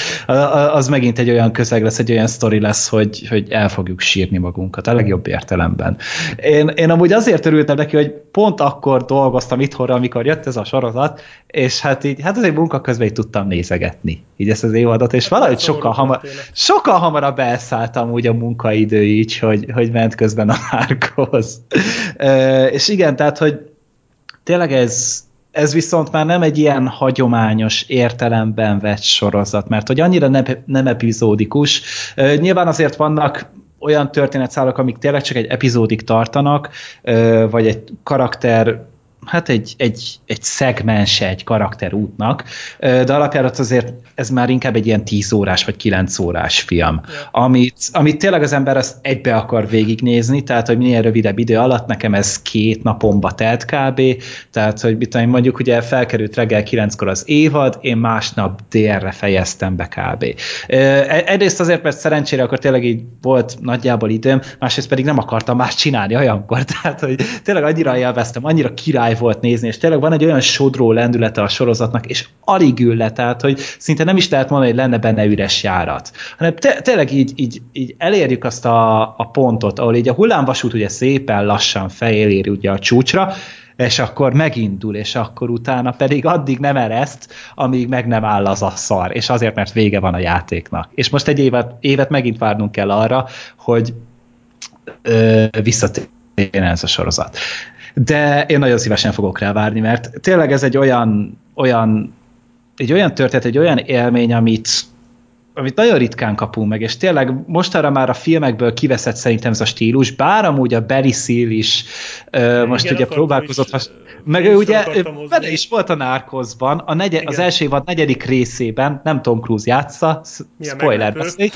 az megint egy olyan közeg lesz, egy olyan sztori lesz, hogy, hogy el fogjuk sírni magunkat a legjobb értelemben. Én, én amúgy azért örültem neki, hogy pont akkor dolgoztam itthonra, amikor jött ez a sorozat, és hát így, hát azért munka közben így tudtam nézegetni így ezt az évadot, és hát valahogy sokkal, hamar, sokkal hamarabb elszálltam úgy a munkaidő így, hogy, hogy ment közben a Márkhoz. és igen, tehát, hogy tényleg ez, ez viszont már nem egy ilyen hagyományos értelemben vett sorozat, mert hogy annyira nem, nem epizódikus. Nyilván azért vannak olyan történetszálak, amik tényleg csak egy epizódig tartanak, vagy egy karakter hát egy, egy, egy szegmense egy karakterútnak, de alapjárat azért ez már inkább egy ilyen 10 órás vagy 9 órás film, amit, amit tényleg az ember azt egybe akar végignézni, tehát hogy minél rövidebb idő alatt, nekem ez két napomba telt kb, tehát hogy mit mondjuk ugye felkerült reggel 9-kor az évad, én másnap délre fejeztem be kb. E, egyrészt azért, mert szerencsére akkor tényleg így volt nagyjából időm, másrészt pedig nem akartam más csinálni olyankor, *laughs* tehát hogy tényleg annyira élveztem, annyira király volt nézni, és tényleg van egy olyan sodró lendülete a sorozatnak, és alig ül le, tehát hogy szinte nem is lehet mondani, hogy lenne benne üres járat, hanem te, tényleg így, így, így elérjük azt a, a pontot, ahol így a hullámvasút ugye szépen lassan fejéléri ugye a csúcsra, és akkor megindul, és akkor utána pedig addig nem ereszt, amíg meg nem áll az a szar, és azért, mert vége van a játéknak. És most egy évet, évet megint várnunk kell arra, hogy visszatérjen ez a sorozat de én nagyon szívesen fogok rá várni, mert tényleg ez egy olyan, olyan egy olyan történet, egy olyan élmény, amit, amit nagyon ritkán kapunk meg, és tényleg mostanra már a filmekből kiveszett szerintem ez a stílus, bár amúgy a Barry Seal is uh, most ugye próbálkozott, is, meg ő ugye benne is volt a Narcosban, a negye, az első évad negyedik részében, nem Tom Cruise játsza, spoiler beszél,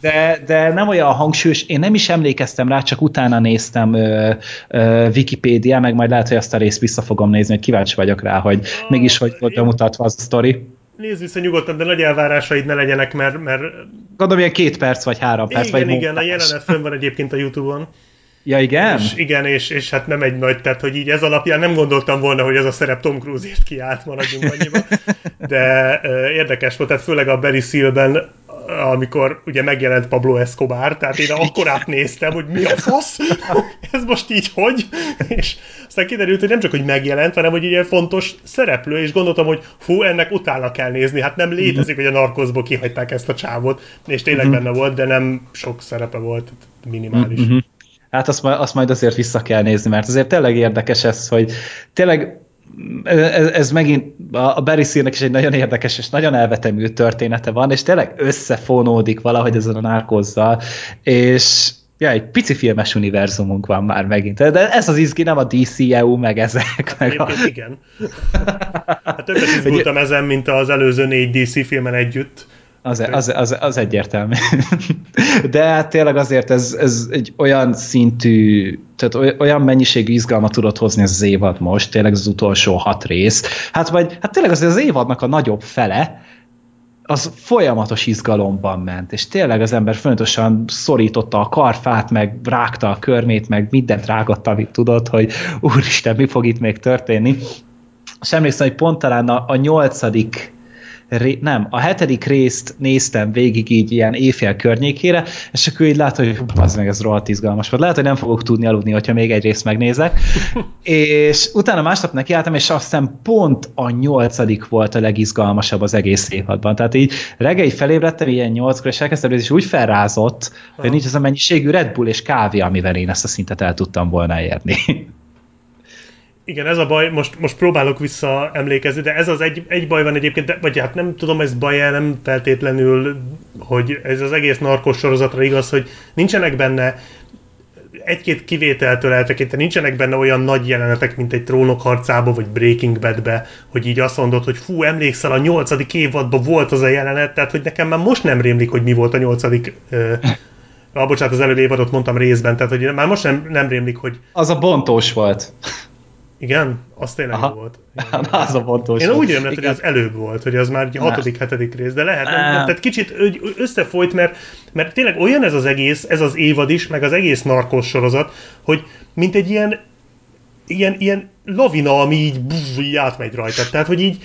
de, de nem olyan hangsúlyos, én nem is emlékeztem rá, csak utána néztem uh, Wikipédia, meg majd lehet, hogy azt a részt vissza fogom nézni, hogy kíváncsi vagyok rá, hogy oh, mégis hogy volt bemutatva az a sztori. Nézd vissza nyugodtan, de nagy elvárásaid ne legyenek, mert... mert... Gondolom ilyen két perc vagy három perc. Igen, vagy igen, a jelenet fönn van egyébként a Youtube-on. Ja, igen? És, igen, és, és hát nem egy nagy, tehát hogy így ez alapján nem gondoltam volna, hogy ez a szerep Tom Cruise-ért kiállt, maradjunk annyiba. De uh, érdekes volt, tehát főleg a Barry Seal-ben amikor ugye megjelent Pablo Escobar, tehát én akkor átnéztem, hogy mi a fasz, ez most így hogy, és aztán kiderült, hogy nem csak, hogy megjelent, hanem, hogy ilyen fontos szereplő, és gondoltam, hogy fú, ennek utána kell nézni, hát nem létezik, hogy a narkozból kihagyták ezt a csávot, és tényleg mhm. benne volt, de nem sok szerepe volt, minimális. Uh-huh. Hát azt, azt majd azért vissza kell nézni, mert azért tényleg érdekes ez, hogy tényleg ez, ez megint a Barry Seal-nek is egy nagyon érdekes és nagyon elvetemű története van, és tényleg összefonódik valahogy ezen a nárkozzal, és ja, egy pici filmes univerzumunk van már megint. De ez az izgi, nem a DCEU, meg ezek. Hát meg a... igen. Hát többet izgultam ezen, mint az előző négy DC filmen együtt. Az, az, az, az egyértelmű. *laughs* De hát tényleg azért ez, ez egy olyan szintű, tehát olyan mennyiségű izgalmat tudott hozni ez az évad most, tényleg az utolsó hat rész. Hát vagy, hát tényleg azért az évadnak a nagyobb fele, az folyamatos izgalomban ment, és tényleg az ember folyamatosan szorította a karfát, meg rágta a körmét, meg mindent rágott, amit tudott, hogy úristen, mi fog itt még történni. És emlékszem, hogy pont talán a, a nyolcadik ré, nem, a hetedik részt néztem végig így ilyen éjfél környékére, és akkor így látom, hogy az meg ez rohadt izgalmas volt. Lehet, hogy nem fogok tudni aludni, hogyha még egy részt megnézek. *laughs* és utána másnap nekiálltam, és azt hiszem pont a nyolcadik volt a legizgalmasabb az egész évadban. Tehát így reggel felébredtem ilyen nyolckor, és elkezdtem, és úgy felrázott, hogy nincs az a mennyiségű Red Bull és kávé, amivel én ezt a szintet el tudtam volna érni. Igen, ez a baj, most, most próbálok vissza emlékezni, de ez az egy, egy baj van egyébként, de, vagy hát nem tudom, ez baj nem feltétlenül, hogy ez az egész narkos sorozatra igaz, hogy nincsenek benne egy-két kivételtől eltekintve nincsenek benne olyan nagy jelenetek, mint egy trónok harcába, vagy Breaking Badbe, hogy így azt mondod, hogy fú, emlékszel, a nyolcadik évadban volt az a jelenet, tehát hogy nekem már most nem rémlik, hogy mi volt a nyolcadik *laughs* Ah, bocsánat, az előbb évadot mondtam részben, tehát hogy már most nem, nem rémlik, hogy... Az a bontós volt. Igen? Az tényleg Aha. volt. *laughs* Igen, az a pontos. Én úgy érem, hogy az előbb volt, hogy az már hatodik, hetedik rész, de lehet. Nem, nem, tehát kicsit összefolyt, mert, mert tényleg olyan ez az egész, ez az évad is, meg az egész narkos sorozat, hogy mint egy ilyen ilyen, ilyen lavina, ami így, buzz, így átmegy rajta. Tehát, hogy így,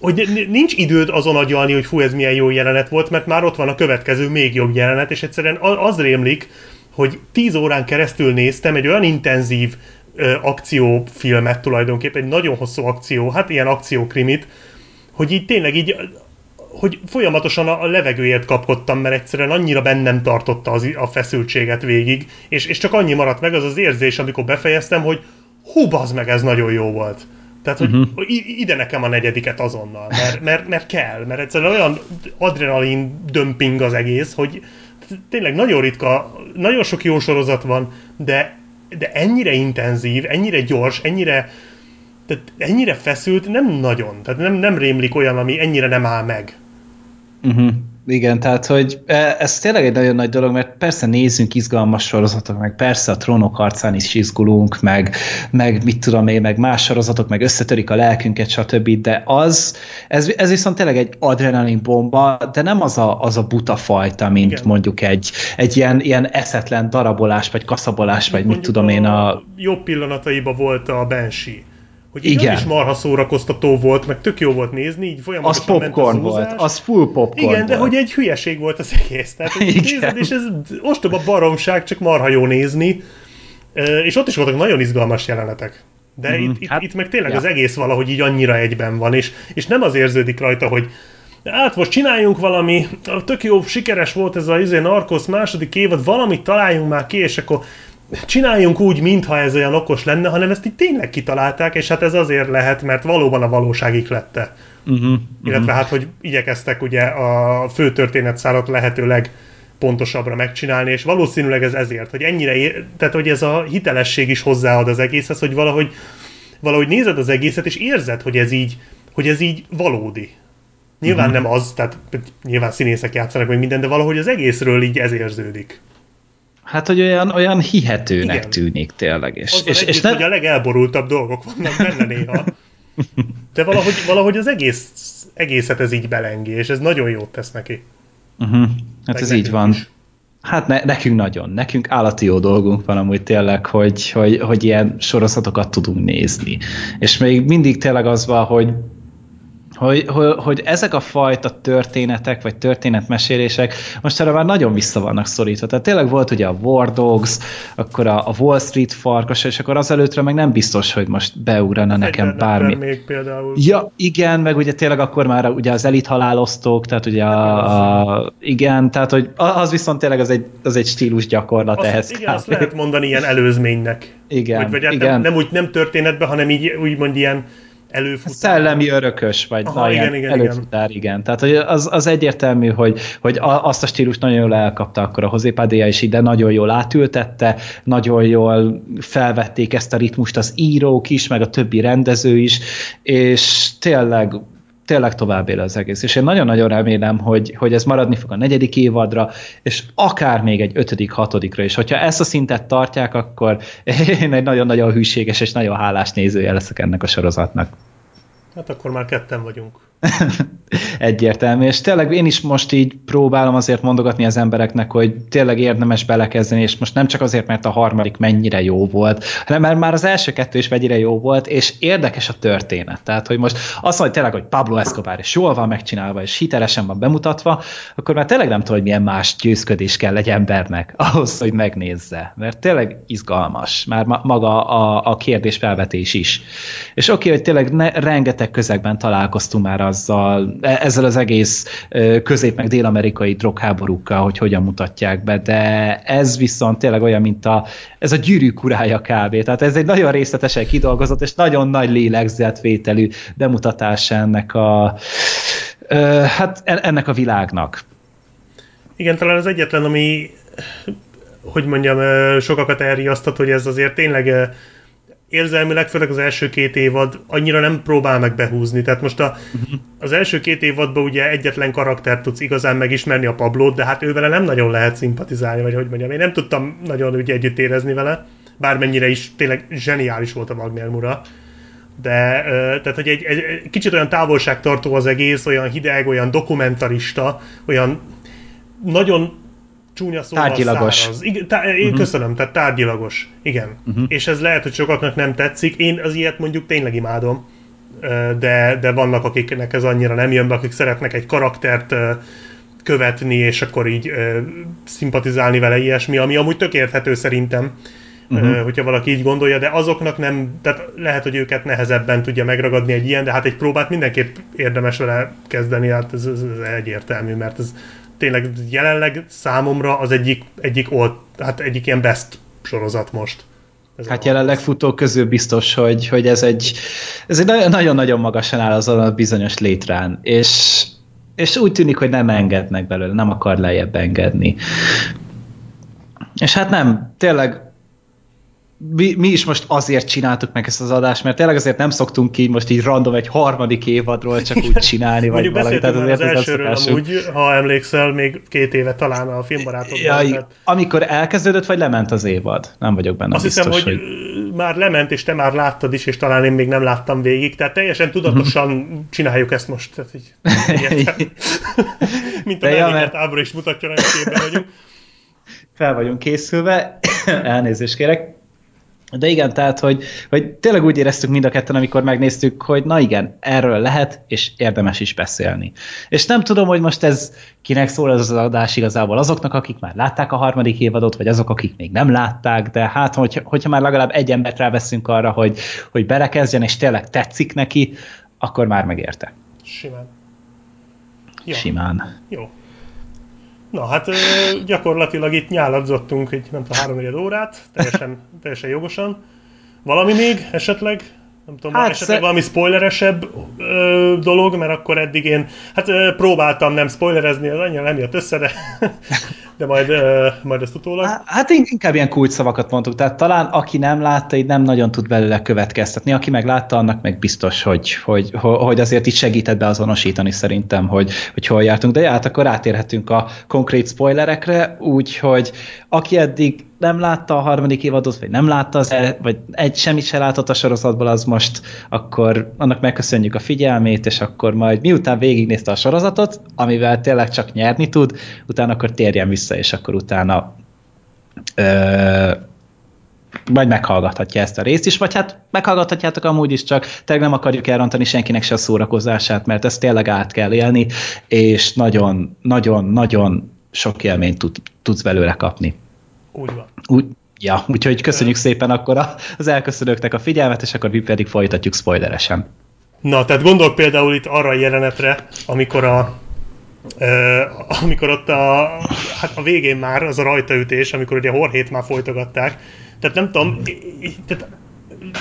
hogy nincs időd azon agyalni, hogy fú, ez milyen jó jelenet volt, mert már ott van a következő még jobb jelenet, és egyszerűen az rémlik, hogy tíz órán keresztül néztem egy olyan intenzív akciófilmet tulajdonképpen, egy nagyon hosszú akció, hát ilyen akciókrimit, hogy így tényleg így hogy folyamatosan a levegőért kapkodtam, mert egyszerűen annyira bennem tartotta az, a feszültséget végig, és, és csak annyi maradt meg az az érzés, amikor befejeztem, hogy hú, bazd meg, ez nagyon jó volt. Tehát, hogy uh-huh. ide nekem a negyediket azonnal, mert, mert, mert kell, mert egyszerűen olyan adrenalin dömping az egész, hogy tényleg nagyon ritka, nagyon sok jó sorozat van, de de ennyire intenzív, ennyire gyors, ennyire tehát ennyire feszült nem nagyon. Tehát nem, nem rémlik olyan, ami ennyire nem áll meg. Uh-huh. Igen, tehát, hogy e, ez tényleg egy nagyon nagy dolog, mert persze nézzünk izgalmas sorozatok, meg persze a trónok harcán is izgulunk, meg, meg mit tudom én, meg más sorozatok, meg összetörik a lelkünket, stb. De az, ez, ez viszont tényleg egy adrenalin bomba, de nem az a, az a buta fajta, mint Igen. mondjuk egy, egy ilyen, ilyen eszetlen darabolás, vagy kaszabolás, vagy mit tudom én a... Jobb pillanataiba volt a Banshee hogy Igen. is marha szórakoztató volt, meg tök jó volt nézni, így folyamatosan az popcorn ment volt, az full popcorn Igen, de hogy egy hülyeség volt az egész. Tehát, hogy nézed, és ez ostoba baromság, csak marha jó nézni. És ott is voltak nagyon izgalmas jelenetek. De mm, itt, hát, itt meg tényleg ja. az egész valahogy így annyira egyben van, és, és nem az érződik rajta, hogy hát most csináljunk valami, tök jó, sikeres volt ez a izé Narcos második évad, valamit találjunk már ki, és akkor csináljunk úgy, mintha ez olyan okos lenne, hanem ezt így tényleg kitalálták, és hát ez azért lehet, mert valóban a valóság iklette. Uh-huh, Illetve uh-huh. hát, hogy igyekeztek ugye a fő történetszárat lehetőleg pontosabbra megcsinálni, és valószínűleg ez ezért, hogy ennyire, ér, tehát hogy ez a hitelesség is hozzáad az egészhez, hogy valahogy, valahogy nézed az egészet, és érzed, hogy ez így, hogy ez így valódi. Nyilván uh-huh. nem az, tehát nyilván színészek játszanak meg minden, de valahogy az egészről így ez érződik. Hát, hogy olyan, olyan hihetőnek Igen. tűnik tényleg. És, Azzal és, együtt, és nem... hogy a legelborultabb dolgok vannak benne néha. *laughs* De valahogy, valahogy az egész, egészet ez így belengi, és ez nagyon jót tesz neki. Uh-huh. Hát Meg ez így van. Is. Hát ne, nekünk nagyon, nekünk állati jó dolgunk van amúgy tényleg, hogy, hogy, hogy ilyen sorozatokat tudunk nézni. És még mindig tényleg az van, hogy hogy, hogy, hogy ezek a fajta történetek, vagy történetmesélések most erre már nagyon vissza vannak szorítva. Tehát tényleg volt ugye a War Dogs, akkor a, a Wall Street farkas, és akkor azelőttre meg nem biztos, hogy most beugrana nekem bármi. még például. Ja, igen, meg ugye tényleg akkor már ugye az elit haláloztók, tehát ugye a, a, igen, tehát hogy az viszont tényleg az egy, az egy stílus gyakorlat azt, ehhez. Igen, azt lehet mondani ilyen előzménynek. Igen, vagy, vagy hát igen. Nem, nem, úgy nem történetben, hanem így úgymond ilyen előfutár. Szellemi örökös, vagy Aha, igen, igen, előfutár, igen. igen. Tehát hogy az, az egyértelmű, hogy, hogy azt a stílus nagyon jól elkapta akkor a Hozépádéja is ide, nagyon jól átültette, nagyon jól felvették ezt a ritmust az írók is, meg a többi rendező is, és tényleg tényleg tovább él az egész. És én nagyon-nagyon remélem, hogy, hogy ez maradni fog a negyedik évadra, és akár még egy ötödik, hatodikra is. Hogyha ezt a szintet tartják, akkor én egy nagyon-nagyon hűséges és nagyon hálás nézője leszek ennek a sorozatnak. Hát akkor már ketten vagyunk. *laughs* Egyértelmű, és tényleg én is most így próbálom azért mondogatni az embereknek, hogy tényleg érdemes belekezdeni, és most nem csak azért, mert a harmadik mennyire jó volt, hanem mert már az első kettő is mennyire jó volt, és érdekes a történet. Tehát, hogy most azt mondja tényleg, hogy Pablo Escobar és jól van megcsinálva, és hitelesen van bemutatva, akkor már tényleg nem tudom, hogy milyen más győzködés kell egy embernek *laughs* ahhoz, hogy megnézze. Mert tényleg izgalmas, már maga a, a kérdés felvetés is. És oké, okay, hogy tényleg ne, rengeteg közegben találkoztunk már azzal, e, ezzel az egész közép- meg dél-amerikai drogháborúkkal, hogy hogyan mutatják be, de ez viszont tényleg olyan, mint a, ez a gyűrűk urája kb. Tehát ez egy nagyon részletesen kidolgozott, és nagyon nagy lélegzetvételű bemutatása ennek a, hát ennek a világnak. Igen, talán az egyetlen, ami hogy mondjam, sokakat elriasztott, hogy ez azért tényleg érzelmileg, főleg az első két évad annyira nem próbál meg behúzni. Tehát most a, uh-huh. az első két évadban ugye egyetlen karaktert tudsz igazán megismerni a Pablót, de hát ővele nem nagyon lehet szimpatizálni, vagy hogy mondjam. Én nem tudtam nagyon ugye együtt érezni vele, bármennyire is tényleg zseniális volt a Wagner Mura. De tehát, hogy egy, egy, egy kicsit olyan távolságtartó az egész, olyan hideg, olyan dokumentarista, olyan nagyon csúnya szóval tárgyilagos. száraz. Igen, tá- én uh-huh. köszönöm, tehát tárgyilagos. Igen. Uh-huh. És ez lehet, hogy sokaknak nem tetszik. Én az ilyet mondjuk tényleg imádom, de, de vannak, akiknek ez annyira nem jön be, akik szeretnek egy karaktert követni, és akkor így szimpatizálni vele ilyesmi, ami amúgy tök érthető szerintem, uh-huh. hogyha valaki így gondolja, de azoknak nem, tehát lehet, hogy őket nehezebben tudja megragadni egy ilyen, de hát egy próbát mindenképp érdemes vele kezdeni, hát ez, ez, ez egyértelmű, mert ez tényleg jelenleg számomra az egyik, egyik, old, hát egyik ilyen best sorozat most. Ez hát jelenleg futók közül biztos, hogy, hogy ez egy ez nagyon-nagyon magasan áll azon a bizonyos létrán, és, és úgy tűnik, hogy nem engednek belőle, nem akar lejjebb engedni. És hát nem, tényleg mi, mi is most azért csináltuk meg ezt az adást, mert tényleg azért nem szoktunk ki most így random egy harmadik évadról csak úgy csinálni, vagy Mondjuk valami. Tehát azért az elsőről amúgy, ha emlékszel, még két éve talán a filmbarátokban. Ja, tehát... Amikor elkezdődött, vagy lement az évad? Nem vagyok benne Azt biztos, hiszem, hogy, hogy már lement, és te már láttad is, és talán én még nem láttam végig, tehát teljesen tudatosan csináljuk ezt most. Tehát így, *laughs* *laughs* Mint a ja, mert... ábra is mutatja, hogy képben vagyunk. Fel vagyunk készülve, *coughs* elnézést kérek. De igen, tehát, hogy, hogy tényleg úgy éreztük mind a ketten, amikor megnéztük, hogy na igen, erről lehet, és érdemes is beszélni. És nem tudom, hogy most ez kinek szól ez az adás igazából azoknak, akik már látták a harmadik évadot, vagy azok, akik még nem látták, de hát, hogy, hogyha már legalább egy embert ráveszünk arra, hogy, hogy belekezdjen, és tényleg tetszik neki, akkor már megérte. Simán. Ja. Simán. Jó. Na hát gyakorlatilag itt nyáladzottunk egy nem tudom, három órát, teljesen, teljesen jogosan. Valami még esetleg? Nem tudom, hát esetleg sze... valami spoileresebb ö, dolog, mert akkor eddig én, hát ö, próbáltam nem spoilerezni, az annyira nem jött össze, de, de majd, majd ezt utólag. Hát inkább ilyen szavakat mondtuk, tehát talán aki nem látta, így nem nagyon tud belőle következtetni, aki meg látta, annak meg biztos, hogy, hogy, hogy azért itt segített beazonosítani szerintem, hogy, hogy hol jártunk, de hát akkor átérhetünk a konkrét spoilerekre, úgyhogy aki eddig nem látta a harmadik évadot, vagy nem látta, az, vagy egy semmit se látott a sorozatból, az most akkor annak megköszönjük a figyelmét, és akkor majd miután végignézte a sorozatot, amivel tényleg csak nyerni tud, utána akkor térjen vissza, és akkor utána ö, majd meghallgathatja ezt a részt is, vagy hát meghallgathatjátok amúgy is, csak tényleg nem akarjuk elrontani senkinek se a szórakozását, mert ezt tényleg át kell élni, és nagyon, nagyon, nagyon sok élményt tud, tudsz belőle kapni. Úgy van. Úgy, ja, úgyhogy köszönjük szépen akkor az elköszönőknek a figyelmet, és akkor mi pedig folytatjuk spoileresen. Na, tehát gondolok például itt arra a jelenetre, amikor a amikor ott a, hát a végén már az a rajtaütés, amikor ugye Horhét már folytogatták. Tehát nem tudom, tehát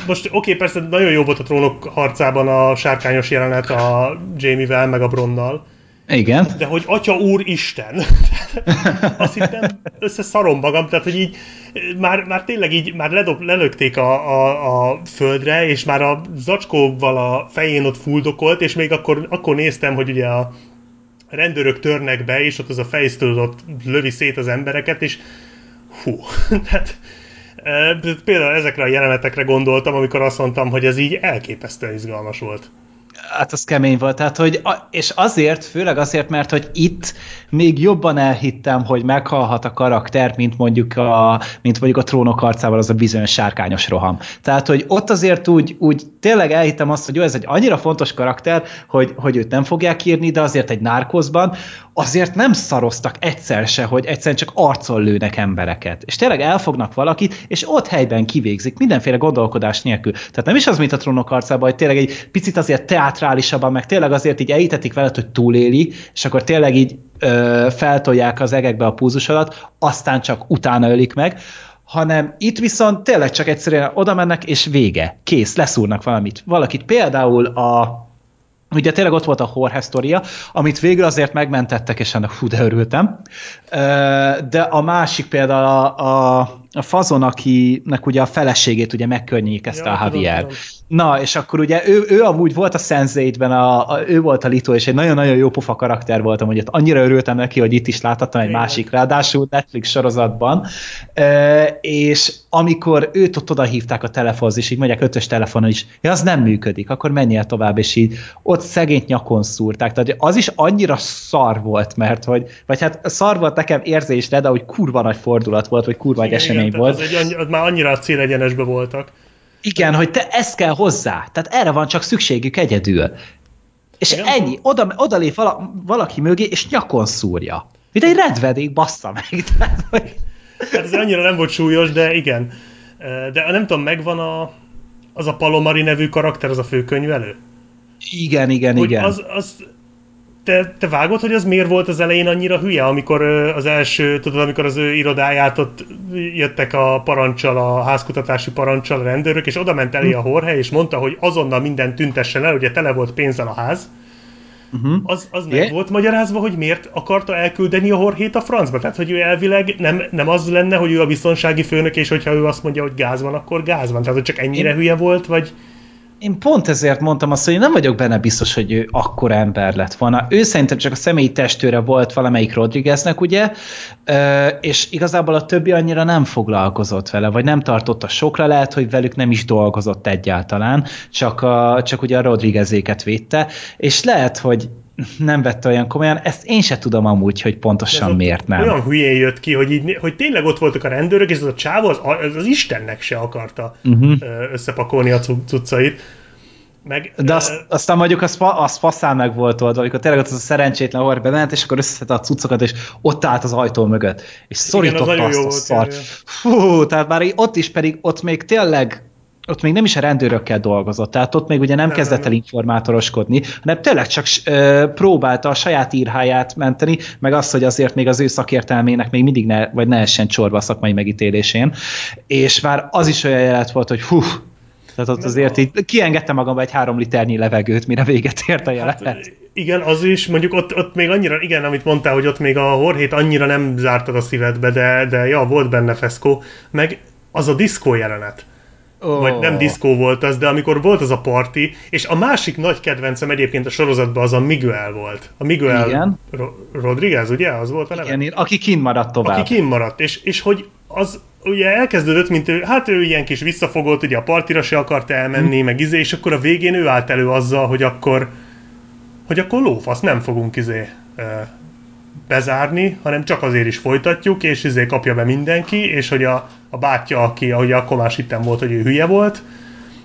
most oké, okay, persze nagyon jó volt a trónok harcában a sárkányos jelenet a Jamie-vel, meg a Bronnal, igen. De hogy Atya Úr Isten, *laughs* azt hittem összeszarom magam, tehát hogy így már, már tényleg így már ledob, lelökték a, a, a földre, és már a zacskóval a fején ott fuldokolt, és még akkor, akkor néztem, hogy ugye a rendőrök törnek be, és ott az a fejsztől ott lövi szét az embereket, és hú, tehát *laughs* például ezekre a jelenetekre gondoltam, amikor azt mondtam, hogy ez így elképesztően izgalmas volt. Hát az kemény volt, tehát hogy, és azért, főleg azért, mert hogy itt még jobban elhittem, hogy meghalhat a karakter, mint mondjuk a, mint mondjuk a trónok harcával az a bizonyos sárkányos roham. Tehát, hogy ott azért úgy, úgy tényleg elhittem azt, hogy jó, ez egy annyira fontos karakter, hogy, hogy őt nem fogják írni, de azért egy nárkozban azért nem szaroztak egyszer se, hogy egyszerűen csak arcon lőnek embereket. És tényleg elfognak valakit, és ott helyben kivégzik, mindenféle gondolkodás nélkül. Tehát nem is az, mint a trónok harcában, hogy tényleg egy picit azért teátrálisabban, meg tényleg azért így elítetik veled, hogy túléli, és akkor tényleg így ö, feltolják az egekbe a púzusodat, aztán csak utána ölik meg, hanem itt viszont tényleg csak egyszerűen oda mennek, és vége. Kész, leszúrnak valamit. Valakit például a Ugye tényleg ott volt a Jorge sztoria, amit végül azért megmentettek, és ennek hú, de örültem. De a másik például a, a, a Fazon, akinek ugye a feleségét ugye megkörnyékezte ja, a Javier. Tudom, tudom. Na, és akkor ugye ő, ő amúgy volt a sense a, a, ő volt a Lito, és egy nagyon-nagyon jó pofa karakter voltam, hogy ott annyira örültem neki, hogy itt is láthattam egy Igen. másik, ráadásul Netflix sorozatban, e, és amikor őt ott oda hívták a telefonhoz, és így mondják ötös telefonon is, ja, az nem működik, akkor menjél tovább, és így ott szegényt nyakon szúrták, tehát az is annyira szar volt, mert hogy, vagy hát szar volt nekem érzésre, de hogy kurva nagy fordulat volt, vagy kurva nagy esemény igen, volt. Az, egy, az már annyira célegyenesbe voltak. Igen, hogy te ezt kell hozzá. Tehát erre van csak szükségük egyedül. És Igen. ennyi. Oda, oda lép vala, valaki mögé, és nyakon szúrja. Mint egy redvedék, bassza meg. *laughs* Tehát, hogy... Hát ez annyira nem volt súlyos, de igen. De nem tudom, megvan a, az a Palomari nevű karakter, az a főkönyvelő? Igen, igen, hogy igen. Az, az te, te vágod, hogy az miért volt az elején annyira hülye, amikor az első, tudod, amikor az ő irodáját ott jöttek a parancsal, a házkutatási parancsal a rendőrök, és oda ment elé a horhely, és mondta, hogy azonnal minden tüntessen el, ugye tele volt pénzzel a ház, uh-huh. az, az meg volt magyarázva, hogy miért akarta elküldeni a Horhét a francba. Tehát, hogy ő elvileg nem, nem az lenne, hogy ő a biztonsági főnök, és hogyha ő azt mondja, hogy gáz van, akkor gáz van. Tehát, hogy csak ennyire Én... hülye volt, vagy... Én pont ezért mondtam azt, hogy én nem vagyok benne biztos, hogy ő akkora ember lett volna. Ő szerintem csak a személyi testőre volt valamelyik Rodrigueznek, ugye, és igazából a többi annyira nem foglalkozott vele, vagy nem tartotta sokra, lehet, hogy velük nem is dolgozott egyáltalán, csak, a, csak ugye a Rodriguezéket védte, és lehet, hogy nem vette olyan komolyan, ezt én se tudom amúgy, hogy pontosan miért nem. Olyan hülyén jött ki, hogy, így, hogy tényleg ott voltak a rendőrök, és az a csávó az, az, az Istennek se akarta uh-huh. összepakolni a cuccait. Meg, De azt, aztán mondjuk az, az faszán meg volt oldva, amikor tényleg az a szerencsétlen orr bement, és akkor összeszedte a cuccokat, és ott állt az ajtó mögött, és szorította Igen, az azt a szart. Fú, tehát már ott is pedig, ott még tényleg ott még nem is a rendőrökkel dolgozott, tehát ott még ugye nem, nem kezdett el informátoroskodni, hanem tényleg csak ö, próbálta a saját írháját menteni, meg azt, hogy azért még az ő szakértelmének még mindig ne, vagy ne essen csorba a szakmai megítélésén, és már az is olyan jelet volt, hogy hú, tehát ott azért így kiengedte magamba egy három liternyi levegőt, mire véget ért a jelet. Hát, igen, az is, mondjuk ott, ott még annyira, igen, amit mondtál, hogy ott még a horhét annyira nem zártad a szívedbe, de, de ja, volt benne feszkó, meg az a diszkó jelenet Oh. Vagy nem diszkó volt az, de amikor volt az a parti, és a másik nagy kedvencem egyébként a sorozatban az a Miguel volt. A Miguel Igen. Ro- Rodriguez, ugye? Az volt a neve? Igen, aki kint maradt tovább. Aki kint maradt, és, és hogy az ugye elkezdődött, mint ő, hát ő ilyen kis visszafogott, ugye a partira se akart elmenni, hmm. meg izé, és akkor a végén ő állt elő azzal, hogy akkor hogy akkor lófasz, nem fogunk izé bezárni, hanem csak azért is folytatjuk, és izé kapja be mindenki, és hogy a, a bátyja, aki ahogy akkor más hittem volt, hogy ő hülye volt.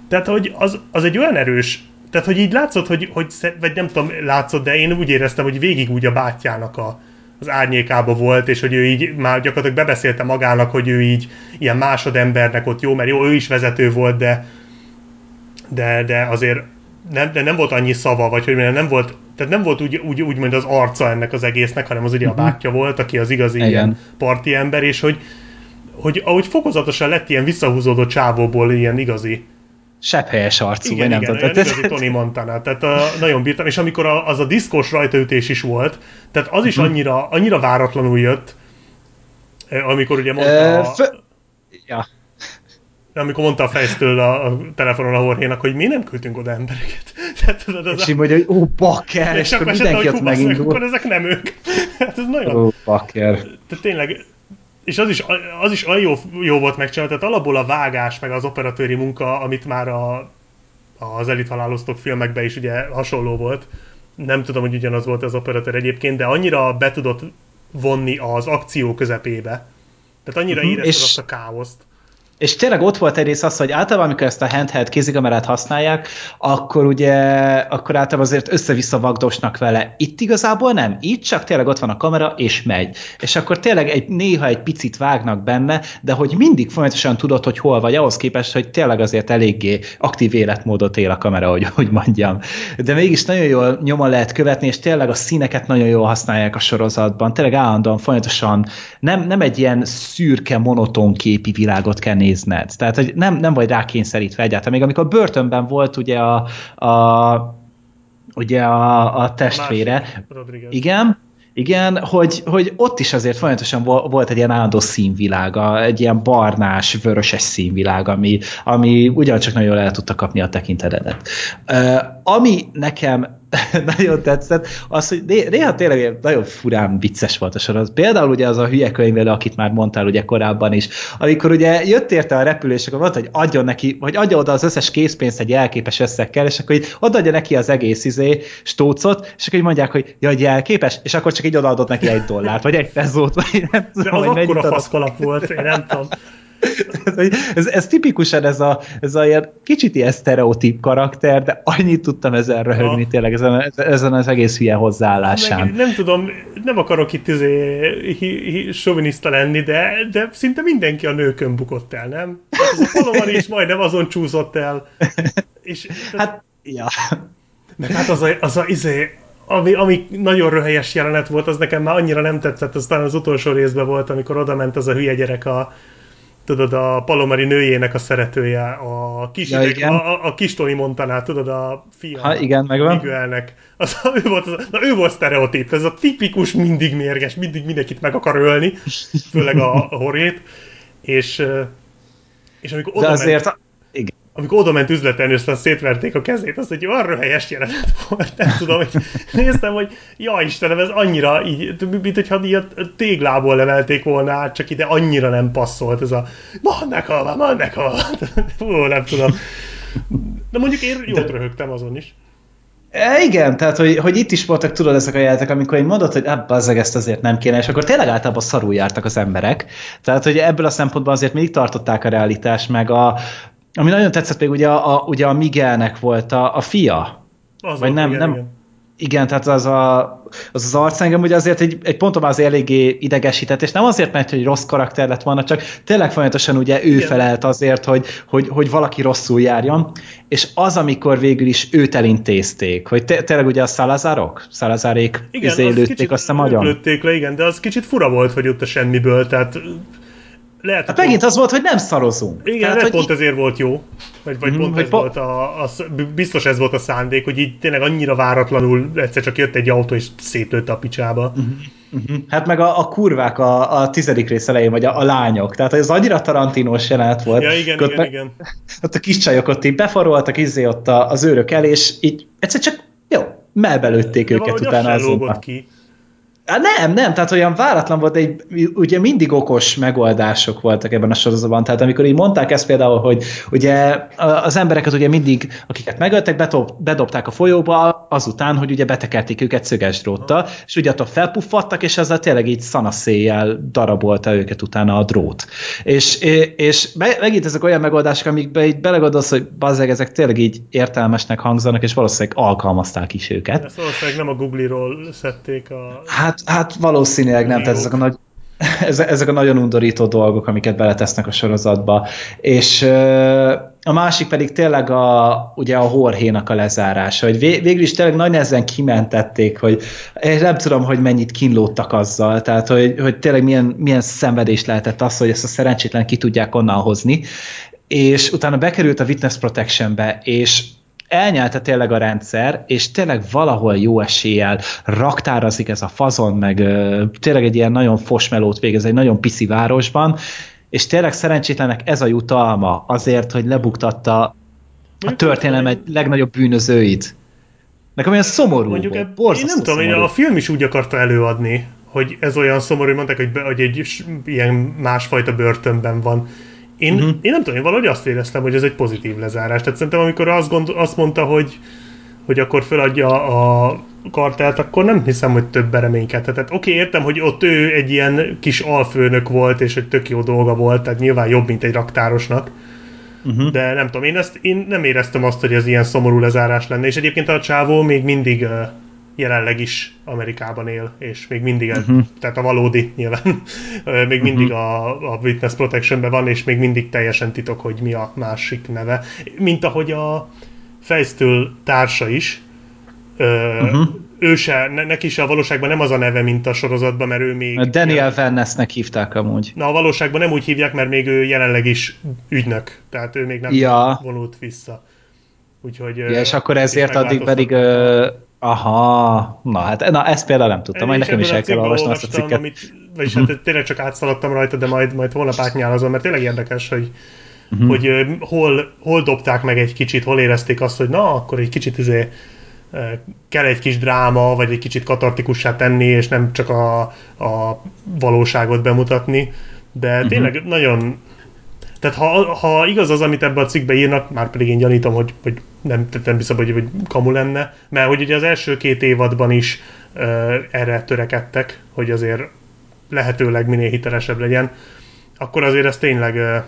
Tehát, hogy az, az egy olyan erős, tehát, hogy így látszott, hogy, hogy, vagy nem tudom, látszott, de én úgy éreztem, hogy végig úgy a bátyjának a, az árnyékába volt, és hogy ő így már gyakorlatilag bebeszélte magának, hogy ő így ilyen másodembernek ott jó, mert jó, ő is vezető volt, de, de, de azért nem, de nem volt annyi szava, vagy hogy nem volt, tehát nem volt úgy, úgy, úgymond az arca ennek az egésznek, hanem az ugye uh-huh. a mhm. bátyja volt, aki az igazi Igen. ilyen parti ember, és hogy, hogy ahogy fokozatosan lett ilyen visszahúzódó csávóból ilyen igazi helyes arcú, igen, vagy nem igen, tudom. igazi Tony Montana, tehát a, nagyon bírtam, és amikor a, az a diszkós rajtaütés is volt, tehát az is uh-huh. annyira, annyira váratlanul jött, amikor ugye mondta... F- ja amikor mondta a fejsztől a, a telefonon a Horhénak, hogy mi nem küldtünk oda embereket. *laughs* Tehát, tudod, az és így mondja, hogy ó, bakker, és, és akkor mindenki ott megindul. Akkor ezek nem ők. *laughs* hát ez nagyon... Ó, bakker. Tehát tényleg, és az is, az is olyan jó, jó volt megcsinálni, tehát alapból a vágás, meg az operatőri munka, amit már a, az elithaláloztok filmekben is ugye hasonló volt. Nem tudom, hogy ugyanaz volt az operatőr egyébként, de annyira be tudott vonni az akció közepébe. Tehát annyira uh-huh, érezted és... azt a káoszt és tényleg ott volt egyrészt az, hogy általában, amikor ezt a handheld kézikamerát használják, akkor ugye, akkor általában azért össze-vissza vagdosnak vele. Itt igazából nem. Itt csak tényleg ott van a kamera, és megy. És akkor tényleg egy, néha egy picit vágnak benne, de hogy mindig folyamatosan tudod, hogy hol vagy, ahhoz képest, hogy tényleg azért eléggé aktív életmódot él a kamera, hogy, hogy mondjam. De mégis nagyon jól nyomon lehet követni, és tényleg a színeket nagyon jól használják a sorozatban. Tényleg állandóan, folyamatosan nem, nem egy ilyen szürke, monoton képi világot kell nézned. Tehát, hogy nem, nem vagy rákényszerítve egyáltalán. Még amikor börtönben volt ugye a, a ugye a, a testvére. A igen, igen, hogy, hogy ott is azért folyamatosan volt egy ilyen állandó színvilága, egy ilyen barnás, vöröses színvilág, ami, ami ugyancsak nagyon el tudta kapni a tekintetedet. Uh, ami nekem *laughs* nagyon tetszett, az, hogy néha tényleg nagyon furán vicces volt a sorozat. Például ugye az a hülye könyvelő, akit már mondtál ugye korábban is, amikor ugye jött érte a repülés, akkor mondta, hogy adjon neki, vagy adja oda az összes készpénzt egy elképes összegkel, és akkor így odaadja neki az egész izé, stócot, és akkor így mondják, hogy ja, elképes, és akkor csak így odaadott neki egy dollárt, vagy egy pezót, vagy nem tudom, De az akkora faszkalap volt, én nem tudom ez, ez tipikusan ez a, ez a ilyen kicsit ilyen sztereotíp karakter, de annyit tudtam ezen röhögni ja. tényleg, ezen, ezen az egész hülye hozzáállásán. Meg, nem tudom, nem akarok itt izé, hi, hi, soviniszta lenni, de, de szinte mindenki a nőkön bukott el, nem? Hát az a is majdnem azon csúszott el. És, hát, ja. Meg hát az a, az a izé, ami, ami nagyon röhelyes jelenet volt, az nekem már annyira nem tetszett, aztán az utolsó részben volt, amikor oda ment az a hülye gyerek a, tudod, a Palomari nőjének a szeretője, a kis, Ja, ideg, a, a, a kis Tony Montanát, tudod, a fia. Ha, igen, megvan. Miguelnek. Az, ő volt, az, na, ő volt sztereotíp, ez a tipikus, mindig mérges, mindig mindenkit meg akar ölni, főleg a, a horét, és, és amikor De oda azért, ment. Amikor oda ment üzletelni, és aztán szétverték a kezét, az egy olyan röhelyes jelenet volt, nem tudom, hogy néztem, hogy ja Istenem, ez annyira így, mint hogyha a téglából levelték volna át, csak ide annyira nem passzolt ez a mondd meg hol van. Fú, nem tudom. De mondjuk én jót röhögtem azon is. E, igen, tehát hogy, hogy itt is voltak, tudod, ezek a jelenetek, amikor én mondod, hogy ah, bazzeg, ezt azért nem kéne, és akkor tényleg általában szarul jártak az emberek. Tehát, hogy ebből a szempontból azért mindig tartották a realitást, meg a, ami nagyon tetszett még, ugye a, a, ugye a Miguelnek volt a, a fia. Az Vagy nem, igen, nem, igen. igen, tehát az a, az, az arc engem ugye azért egy, egy ponton az eléggé idegesített, és nem azért, mert hogy rossz karakter lett volna, csak tényleg folyamatosan ugye ő Igen. felelt azért, hogy, hogy, hogy valaki rosszul járjon, és az, amikor végül is őt elintézték, hogy té- tényleg ugye a szalazárok, szalazárék Igen, izé kicsit azt a nagyon. lőtték le, igen, de az kicsit fura volt, hogy ott a semmiből, tehát lehet, Hát megint az volt, hogy nem szarozunk. Igen, Tehát, hogy pont ezért volt jó. Vagy, vagy Mhm, pont ez po- volt a, a, biztos ez volt a szándék, hogy így tényleg annyira váratlanul egyszer csak jött egy autó és szétlőtte a picsába. Mhm. Hát meg a, a kurvák a, a tizedik rész elején, vagy a, a lányok. Tehát ez annyira tarantinos jelenet volt. Ja, igen, igen, meg- igen. *laughs* Ott a kis csajok ott így befaroltak izé ott a, az őrök el, és így egyszer csak jó, melbelőtték őket utána az sem azonnal. lógott ki. Á, nem, nem, tehát olyan váratlan volt, de egy, ugye mindig okos megoldások voltak ebben a sorozatban. Tehát amikor így mondták ezt például, hogy ugye az embereket ugye mindig, akiket megöltek, bedob, bedobták a folyóba, azután, hogy ugye betekerték őket szöges dróttal, és ugye attól felpuffadtak, és ezzel tényleg így szanaszéjjel darabolta őket utána a drót. És, és me- megint ezek olyan megoldások, amikbe így belegondolsz, hogy bazzeg, ezek tényleg így értelmesnek hangzanak, és valószínűleg alkalmazták is őket. Ezt valószínűleg nem a Google-ról szedték a... Hát, hát valószínűleg nem, tehát ezek a, nagy, *laughs* ezek, a nagyon undorító dolgok, amiket beletesznek a sorozatba. És a másik pedig tényleg a, ugye a Horhénak a lezárása, hogy vé, végül is tényleg nagy nehezen kimentették, hogy én nem tudom, hogy mennyit kínlódtak azzal, tehát hogy, hogy tényleg milyen, milyen szenvedés lehetett az, hogy ezt a szerencsétlen ki tudják onnan hozni, és utána bekerült a Witness Protectionbe, és elnyelte tényleg a rendszer, és tényleg valahol jó eséllyel raktárazik ez a fazon, meg ö, tényleg egy ilyen nagyon fosmelót végez egy nagyon piszi városban, és tényleg szerencsétlenek ez a jutalma azért, hogy lebuktatta a történelem egy legnagyobb bűnözőit. Nekem olyan szomorú Mondjuk volt, ebb, én nem tudom, szomorú. a film is úgy akarta előadni, hogy ez olyan szomorú, hogy mondták, hogy, be, hogy egy ilyen másfajta börtönben van. Én, uh-huh. én nem tudom, én valahogy azt éreztem, hogy ez egy pozitív lezárás. Tehát szerintem, amikor azt, gond, azt mondta, hogy, hogy akkor feladja a kartelt, akkor nem hiszem, hogy több reménykedhetett. Oké, értem, hogy ott ő egy ilyen kis alfőnök volt, és egy tök jó dolga volt, tehát nyilván jobb, mint egy raktárosnak. Uh-huh. De nem tudom, én, ezt, én nem éreztem azt, hogy ez ilyen szomorú lezárás lenne, és egyébként a csávó még mindig uh, jelenleg is Amerikában él, és még mindig, uh-huh. tehát a valódi nyilván, *laughs* még mindig a, a Witness Protectionben van, és még mindig teljesen titok, hogy mi a másik neve. Mint ahogy a Fejsztől társa is, uh, uh-huh. ő se, ne, neki se a valóságban nem az a neve, mint a sorozatban, mert ő még... Daniel Vernessnek hívták amúgy. Na, a valóságban nem úgy hívják, mert még ő jelenleg is ügynök, tehát ő még nem Ja. vonult vissza. Úgyhogy... Ja, és akkor ezért addig pedig... Uh, aha, na hát na, ezt például nem tudtam, majd nekem is el kell olvasnom azt a cikket. Amit, vagyis uh-huh. hát tényleg csak átszaladtam rajta, de majd, majd holnap átnyálazom, mert tényleg érdekes, hogy, uh-huh. hogy uh, hol, hol dobták meg egy kicsit, hol érezték azt, hogy na, akkor egy kicsit izé, uh, kell egy kis dráma, vagy egy kicsit katartikussá tenni, és nem csak a, a valóságot bemutatni. De uh-huh. tényleg nagyon tehát ha, ha igaz az, amit ebbe a cikkbe írnak, már pedig én gyanítom, hogy, hogy nem, nem hiszem, hogy, hogy kamu lenne, mert hogy ugye az első két évadban is uh, erre törekedtek, hogy azért lehetőleg minél hitelesebb legyen, akkor azért ez tényleg uh,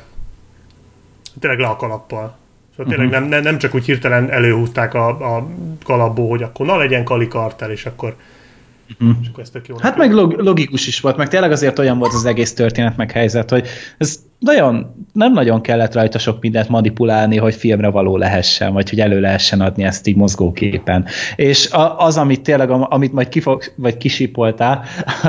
tényleg le a kalappal. Szóval tényleg Mhm. nem, nem, nem csak úgy hirtelen előhúzták a, a kalapból, hogy akkor na legyen Kali Kartel, és akkor, Mhm. és akkor ez tök jó. Hát meg log- logikus is volt, meg tényleg azért olyan volt az egész történet, meg helyzet, hogy ez nagyon, nem nagyon kellett rajta sok mindent manipulálni, hogy filmre való lehessen, vagy hogy elő lehessen adni ezt így mozgóképen. És az, amit tényleg, amit majd kifog, vagy kisipoltál,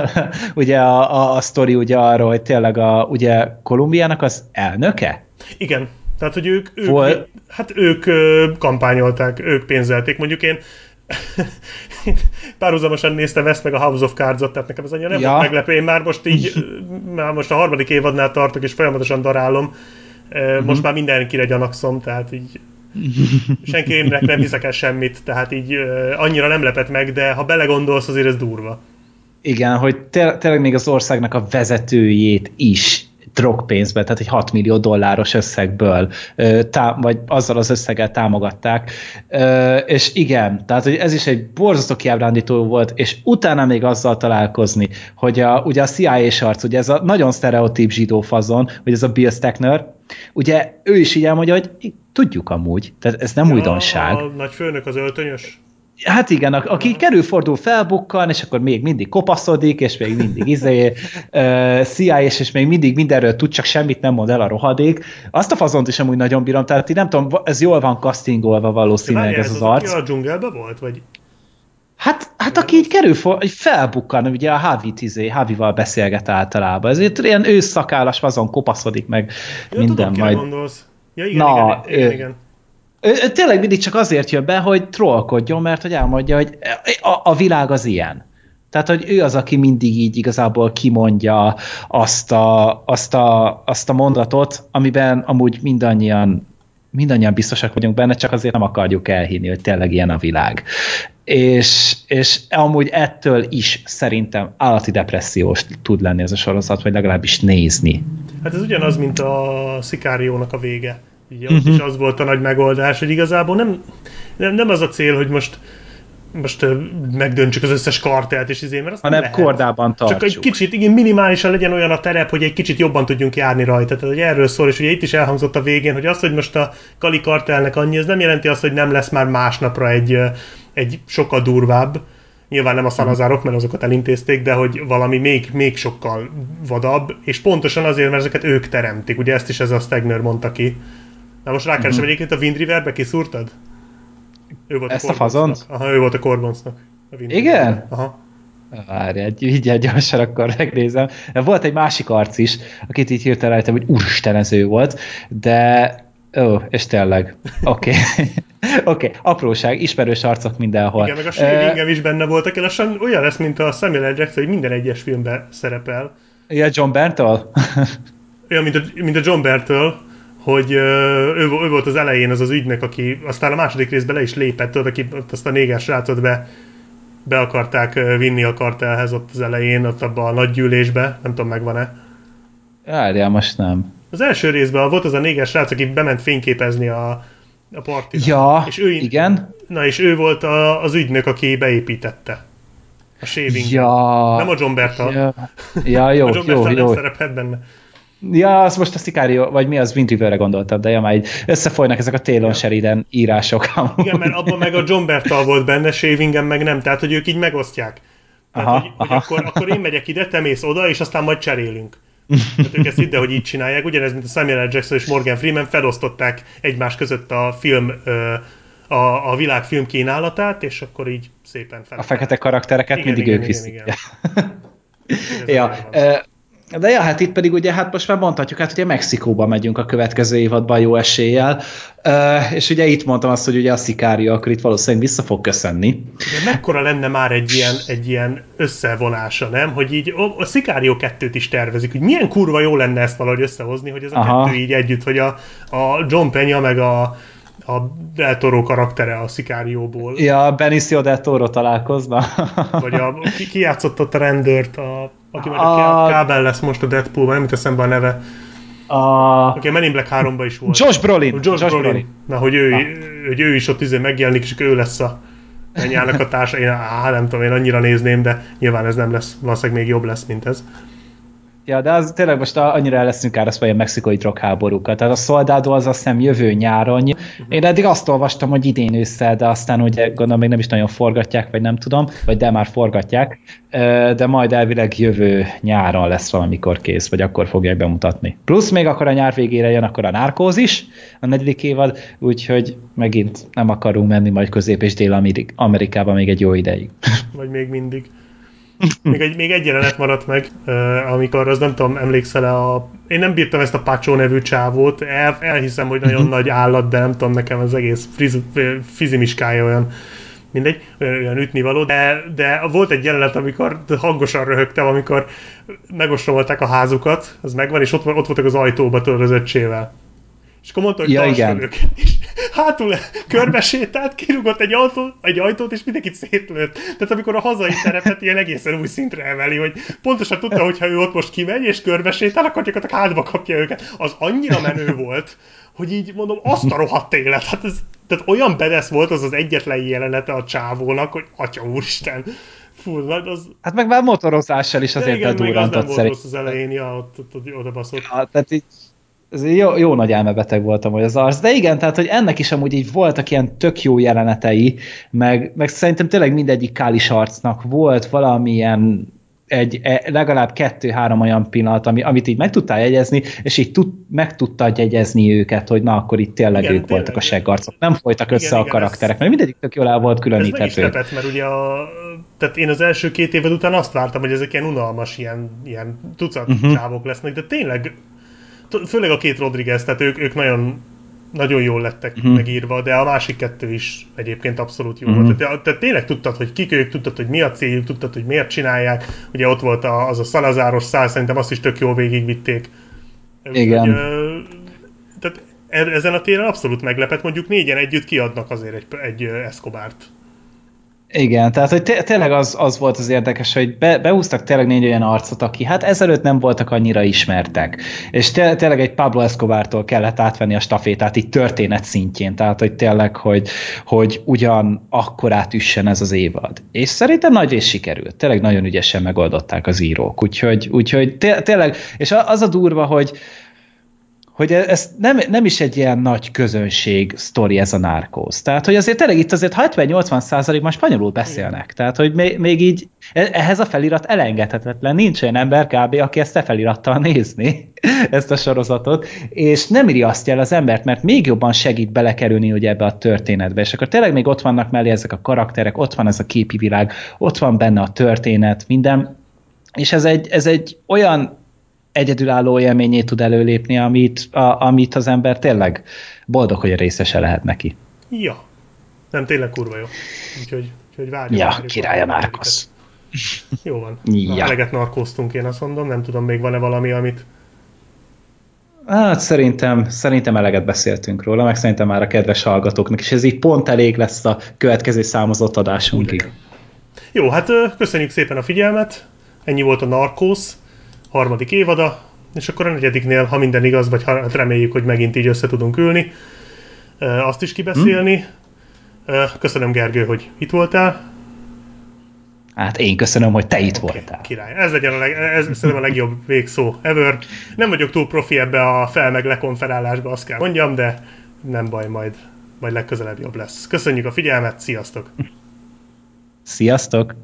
*laughs* ugye a, a, a sztori ugye arról, hogy tényleg a, ugye Kolumbiának az elnöke? Igen. Tehát, hogy ők, ők Vol... hát ők kampányolták, ők pénzelték. Mondjuk én *laughs* párhuzamosan néztem ezt meg a House of Cards-ot, tehát nekem ez annyira nem ja. volt meglepő. Én már most így, *laughs* már most a harmadik évadnál tartok, és folyamatosan darálom. Most uh-huh. már mindenkire gyanakszom, tehát így *laughs* senkinek nem hiszek el semmit, tehát így annyira nem lepett meg, de ha belegondolsz, azért ez durva. Igen, hogy tényleg még az országnak a vezetőjét is drogpénzbe, tehát egy 6 millió dolláros összegből, tá- vagy azzal az összeggel támogatták. És igen, tehát hogy ez is egy borzasztó kiábrándító volt, és utána még azzal találkozni, hogy a, ugye a CIA-s arc, ugye ez a nagyon sztereotíp zsidó fazon, hogy ez a Bill Steckner, ugye ő is így elmondja, hogy tudjuk amúgy, tehát ez nem ja, újdonság. A nagy főnök az öltönyös? Hát igen, aki kerül, fordul, felbukkan, és akkor még mindig kopaszodik, és még mindig izé, uh, CIA, és, és még mindig mindenről tud, csak semmit nem mond el a rohadék. Azt a fazont is amúgy nagyon bírom, tehát nem tudom, ez jól van castingolva valószínűleg ez, ez az, az arc. a dzsungelben volt, vagy? Hát, hát aki így kerül, felbukkan, ugye a Havi izé, Havival beszélget általában. Ezért ilyen őszakállas fazon kopaszodik meg ja, minden tudom, majd. Gondolsz. Ja, igen, Na, igen, igen, igen. Ő, ő tényleg mindig csak azért jön be, hogy trollkodjon, mert hogy elmondja, hogy a, a világ az ilyen. Tehát, hogy ő az, aki mindig így igazából kimondja azt a, azt a, azt a mondatot, amiben amúgy mindannyian, mindannyian biztosak vagyunk benne, csak azért nem akarjuk elhinni, hogy tényleg ilyen a világ. És, és amúgy ettől is szerintem állati depressziós tud lenni ez a sorozat, vagy legalábbis nézni. Hát ez ugyanaz, mint a Szikáriónak a vége. Ugye ott uh-huh. is az volt a nagy megoldás, hogy igazából nem, nem, nem az a cél, hogy most most megdöntsük az összes kartelt, és izé, mert azt Hanem kordában tartsuk. Csak egy kicsit, igen, minimálisan legyen olyan a terep, hogy egy kicsit jobban tudjunk járni rajta. Tehát, hogy erről szól, és ugye itt is elhangzott a végén, hogy az, hogy most a Kali kartelnek annyi, ez nem jelenti azt, hogy nem lesz már másnapra egy, egy sokkal durvább, nyilván nem a szanazárok, mert azokat elintézték, de hogy valami még, még sokkal vadabb, és pontosan azért, mert ezeket ők teremtik. Ugye ezt is ez a Stegner mondta ki, Na most rákeresem uh-huh. egyébként a Wind Riverbe, kiszúrtad? Ő volt Ezt a, a fazont? Aha, ő volt a Corbonsnak. Igen? Aha. Várj, egy, így gyorsan akkor megnézem. Volt egy másik arc is, akit így hirtelen rajtam, hogy úristen ez ő volt, de Ó, és tényleg. Oké. Okay. *laughs* Oké, okay. apróság, ismerős arcok mindenhol. Igen, meg a Shane uh, is benne voltak, lassan olyan lesz, mint a Samuel L. Jackson, hogy minden egyes filmben szerepel. Ja, John Bertol? olyan, mint a, mint a John Bertol, hogy ő, ő volt az elején az az ügynek, aki aztán a második részben le is lépett, ott, aki azt a néger srácot be, be akarták vinni a kartelhez ott az elején, ott abban a nagy gyűlésbe, nem tudom, megvan-e. Várjál, most nem. Az első részben volt az a néger srác, aki bement fényképezni a, a partira. Ja, és ő, igen. Na, és ő volt a, az ügynök, aki beépítette. A shaving. Ja. Nem a John Berta. Ja, ja jó, *laughs* a John jó, jó. nem szerephet benne. Ja, az most a Sicario, vagy mi az, Wind River-re gondoltam, de ja, már így összefolynak ezek a Taylor Sheridan írások. Amúgy. Igen, mert abban meg a John Bertal volt benne, Shavingen meg nem, tehát hogy ők így megosztják. Tehát, aha, hogy, aha. hogy akkor, akkor én megyek ide, te mész oda, és aztán majd cserélünk. Tehát ők ezt ide, hogy így csinálják. Ugyanez, mint a Samuel L. Jackson és Morgan Freeman felosztották egymás között a film a, a világ film kínálatát, és akkor így szépen fel. A fekete karaktereket igen, mindig igen, ők viszik. Igen, igen. *laughs* ja, de ja, hát itt pedig ugye, hát most már mondhatjuk, hát ugye Mexikóba megyünk a következő évadban jó eséllyel, uh, és ugye itt mondtam azt, hogy ugye a szikária akkor itt valószínűleg vissza fog köszönni. De mekkora lenne már egy ilyen, egy ilyen összevonása, nem? Hogy így a, Szikárió kettőt is tervezik, hogy milyen kurva jó lenne ezt valahogy összehozni, hogy ez a Aha. kettő így együtt, hogy a, a John Penya meg a, a Del Toro karaktere a Szikárióból. Ja, Benicio Del Toro találkozna. Vagy a, ki, ki játszott ott a rendőrt, a aki már a, a kábel lesz most a Deadpoolban, nem jut eszembe a neve. A... Aki a Men in Black 3 is volt. Josh Brolin. Josh, Josh Brolin. Brolin. Na, hogy ő, Na. hogy ő is ott izé megjelenik, és ő lesz a mennyának a társa. Én á, nem tudom, én annyira nézném, de nyilván ez nem lesz, valószínűleg még jobb lesz, mint ez. Ja, de az tényleg most annyira el leszünk árasztva a mexikai drogháborúkat. Tehát a Soldado az azt hiszem jövő nyáron. Én eddig azt olvastam, hogy idén ősszel, de aztán ugye gondolom még nem is nagyon forgatják, vagy nem tudom, vagy de már forgatják, de majd elvileg jövő nyáron lesz valamikor kész, vagy akkor fogják bemutatni. Plusz még akkor a nyár végére jön akkor a Narcos is, a negyedik évad, úgyhogy megint nem akarunk menni majd Közép- és Dél-Amerikába még egy jó ideig. Vagy még mindig. *laughs* Még egy, még egy jelenet maradt meg, amikor az nem tudom, emlékszel -e a... Én nem bírtam ezt a Pacsó nevű csávót, El, elhiszem, hogy nagyon uh-huh. nagy állat, de nem tudom, nekem az egész friz, fizimiskája olyan mindegy, olyan ütnivaló, de, de volt egy jelenet, amikor hangosan röhögtem, amikor megostromolták a házukat, az megvan, és ott, ott voltak az ajtóba tudod az öccsével. És akkor mondta, hogy ja, igen. őket. És *laughs* hátul körbe sétált, kirúgott egy, autó, egy ajtót, és mindenkit szétlőtt. Tehát amikor a hazai terepet ilyen egészen új szintre emeli, hogy pontosan tudta, hogy ha ő ott most kimegy, és körbe sétál, akkor a hátba kapja őket. Az annyira menő volt, hogy így mondom, azt a rohadt élet. Hát ez, tehát olyan bedesz volt az az egyetlen jelenete a csávónak, hogy atya úristen. Fú, hát az... Hát meg már motorozással is azért igen, bedurrantott szerint. az elején, ja, ott, ott, ott oda baszott. Ja, tehát így ez jó, jó nagy elmebeteg voltam, hogy az arc. De igen, tehát, hogy ennek is amúgy így voltak ilyen tök jó jelenetei, meg, meg szerintem tényleg mindegyik Kális arcnak volt valamilyen egy, e, legalább kettő-három olyan pillanat, ami, amit így meg tudtál jegyezni, és így tud, meg tudtad jegyezni őket, hogy na, akkor itt tényleg igen, ők tényleg, voltak a seggarcok. Nem folytak össze igen, a karakterek, ez, mert mindegyik tök jól el volt különíthető. Ez meg is lepett, mert ugye a, tehát én az első két évad után azt vártam, hogy ezek ilyen unalmas, ilyen, ilyen tucat uh-huh. csávok lesznek, de tényleg főleg a két Rodriguez, tehát ők, ők nagyon nagyon jól lettek uh-huh. megírva, de a másik kettő is egyébként abszolút jó uh-huh. volt. Tehát, tehát tényleg tudtad, hogy kik ők, tudtad, hogy mi a céljuk, tudtad, hogy miért csinálják. Ugye ott volt a, az a szalazáros szál, szerintem azt is tök jól végigvitték. Igen. Úgy, tehát e-, ezen a téren abszolút meglepett, mondjuk négyen együtt kiadnak azért egy, egy Escobart. Igen, tehát hogy tényleg az, az volt az érdekes, hogy be, beúztak tényleg négy olyan arcot, aki hát ezelőtt nem voltak annyira ismertek. És té- tényleg egy Pablo Escobartól kellett átvenni a stafétát így történet szintjén, tehát hogy tényleg, hogy, hogy ugyan akkor átüssen ez az évad. És szerintem nagy rész sikerült. Tényleg nagyon ügyesen megoldották az írók. Úgyhogy, úgyhogy tényleg, és az a durva, hogy, hogy ez nem, nem is egy ilyen nagy közönség sztori ez a Narcos. Tehát, hogy azért tényleg itt azért 70-80 százalék már spanyolul beszélnek. Tehát, hogy még, még így e, ehhez a felirat elengedhetetlen. Nincs olyan ember kb. aki ezt a felirattal nézni, *laughs* ezt a sorozatot, és nem riasztja el az embert, mert még jobban segít belekerülni ugye ebbe a történetbe. És akkor tényleg még ott vannak mellé ezek a karakterek, ott van ez a képi világ, ott van benne a történet, minden, és ez egy, ez egy olyan egyedülálló élményét tud előlépni, amit, a, amit az ember tényleg boldog, hogy a részese lehet neki. Ja, nem tényleg kurva jó. Úgyhogy, úgyhogy várjuk. Ja, várjuk, királya Márkosz. Jó van. Ja. Na, eleget narkóztunk, én azt mondom, nem tudom, még van-e valami, amit Hát szerintem, szerintem eleget beszéltünk róla, meg szerintem már a kedves hallgatóknak, és ez így pont elég lesz a következő számozott adásunkig. Jó, hát köszönjük szépen a figyelmet, ennyi volt a Narkósz harmadik évada, és akkor a negyediknél, ha minden igaz, vagy hát reméljük, hogy megint így össze tudunk ülni, azt is kibeszélni. Hmm. Köszönöm, Gergő, hogy itt voltál. Hát én köszönöm, hogy te itt okay, voltál. Király. Ez legyen a, leg, ez szerintem a legjobb végszó ever. Nem vagyok túl profi ebbe a fel meg lekonferálásba, azt kell mondjam, de nem baj, majd, majd legközelebb jobb lesz. Köszönjük a figyelmet, sziasztok! Sziasztok!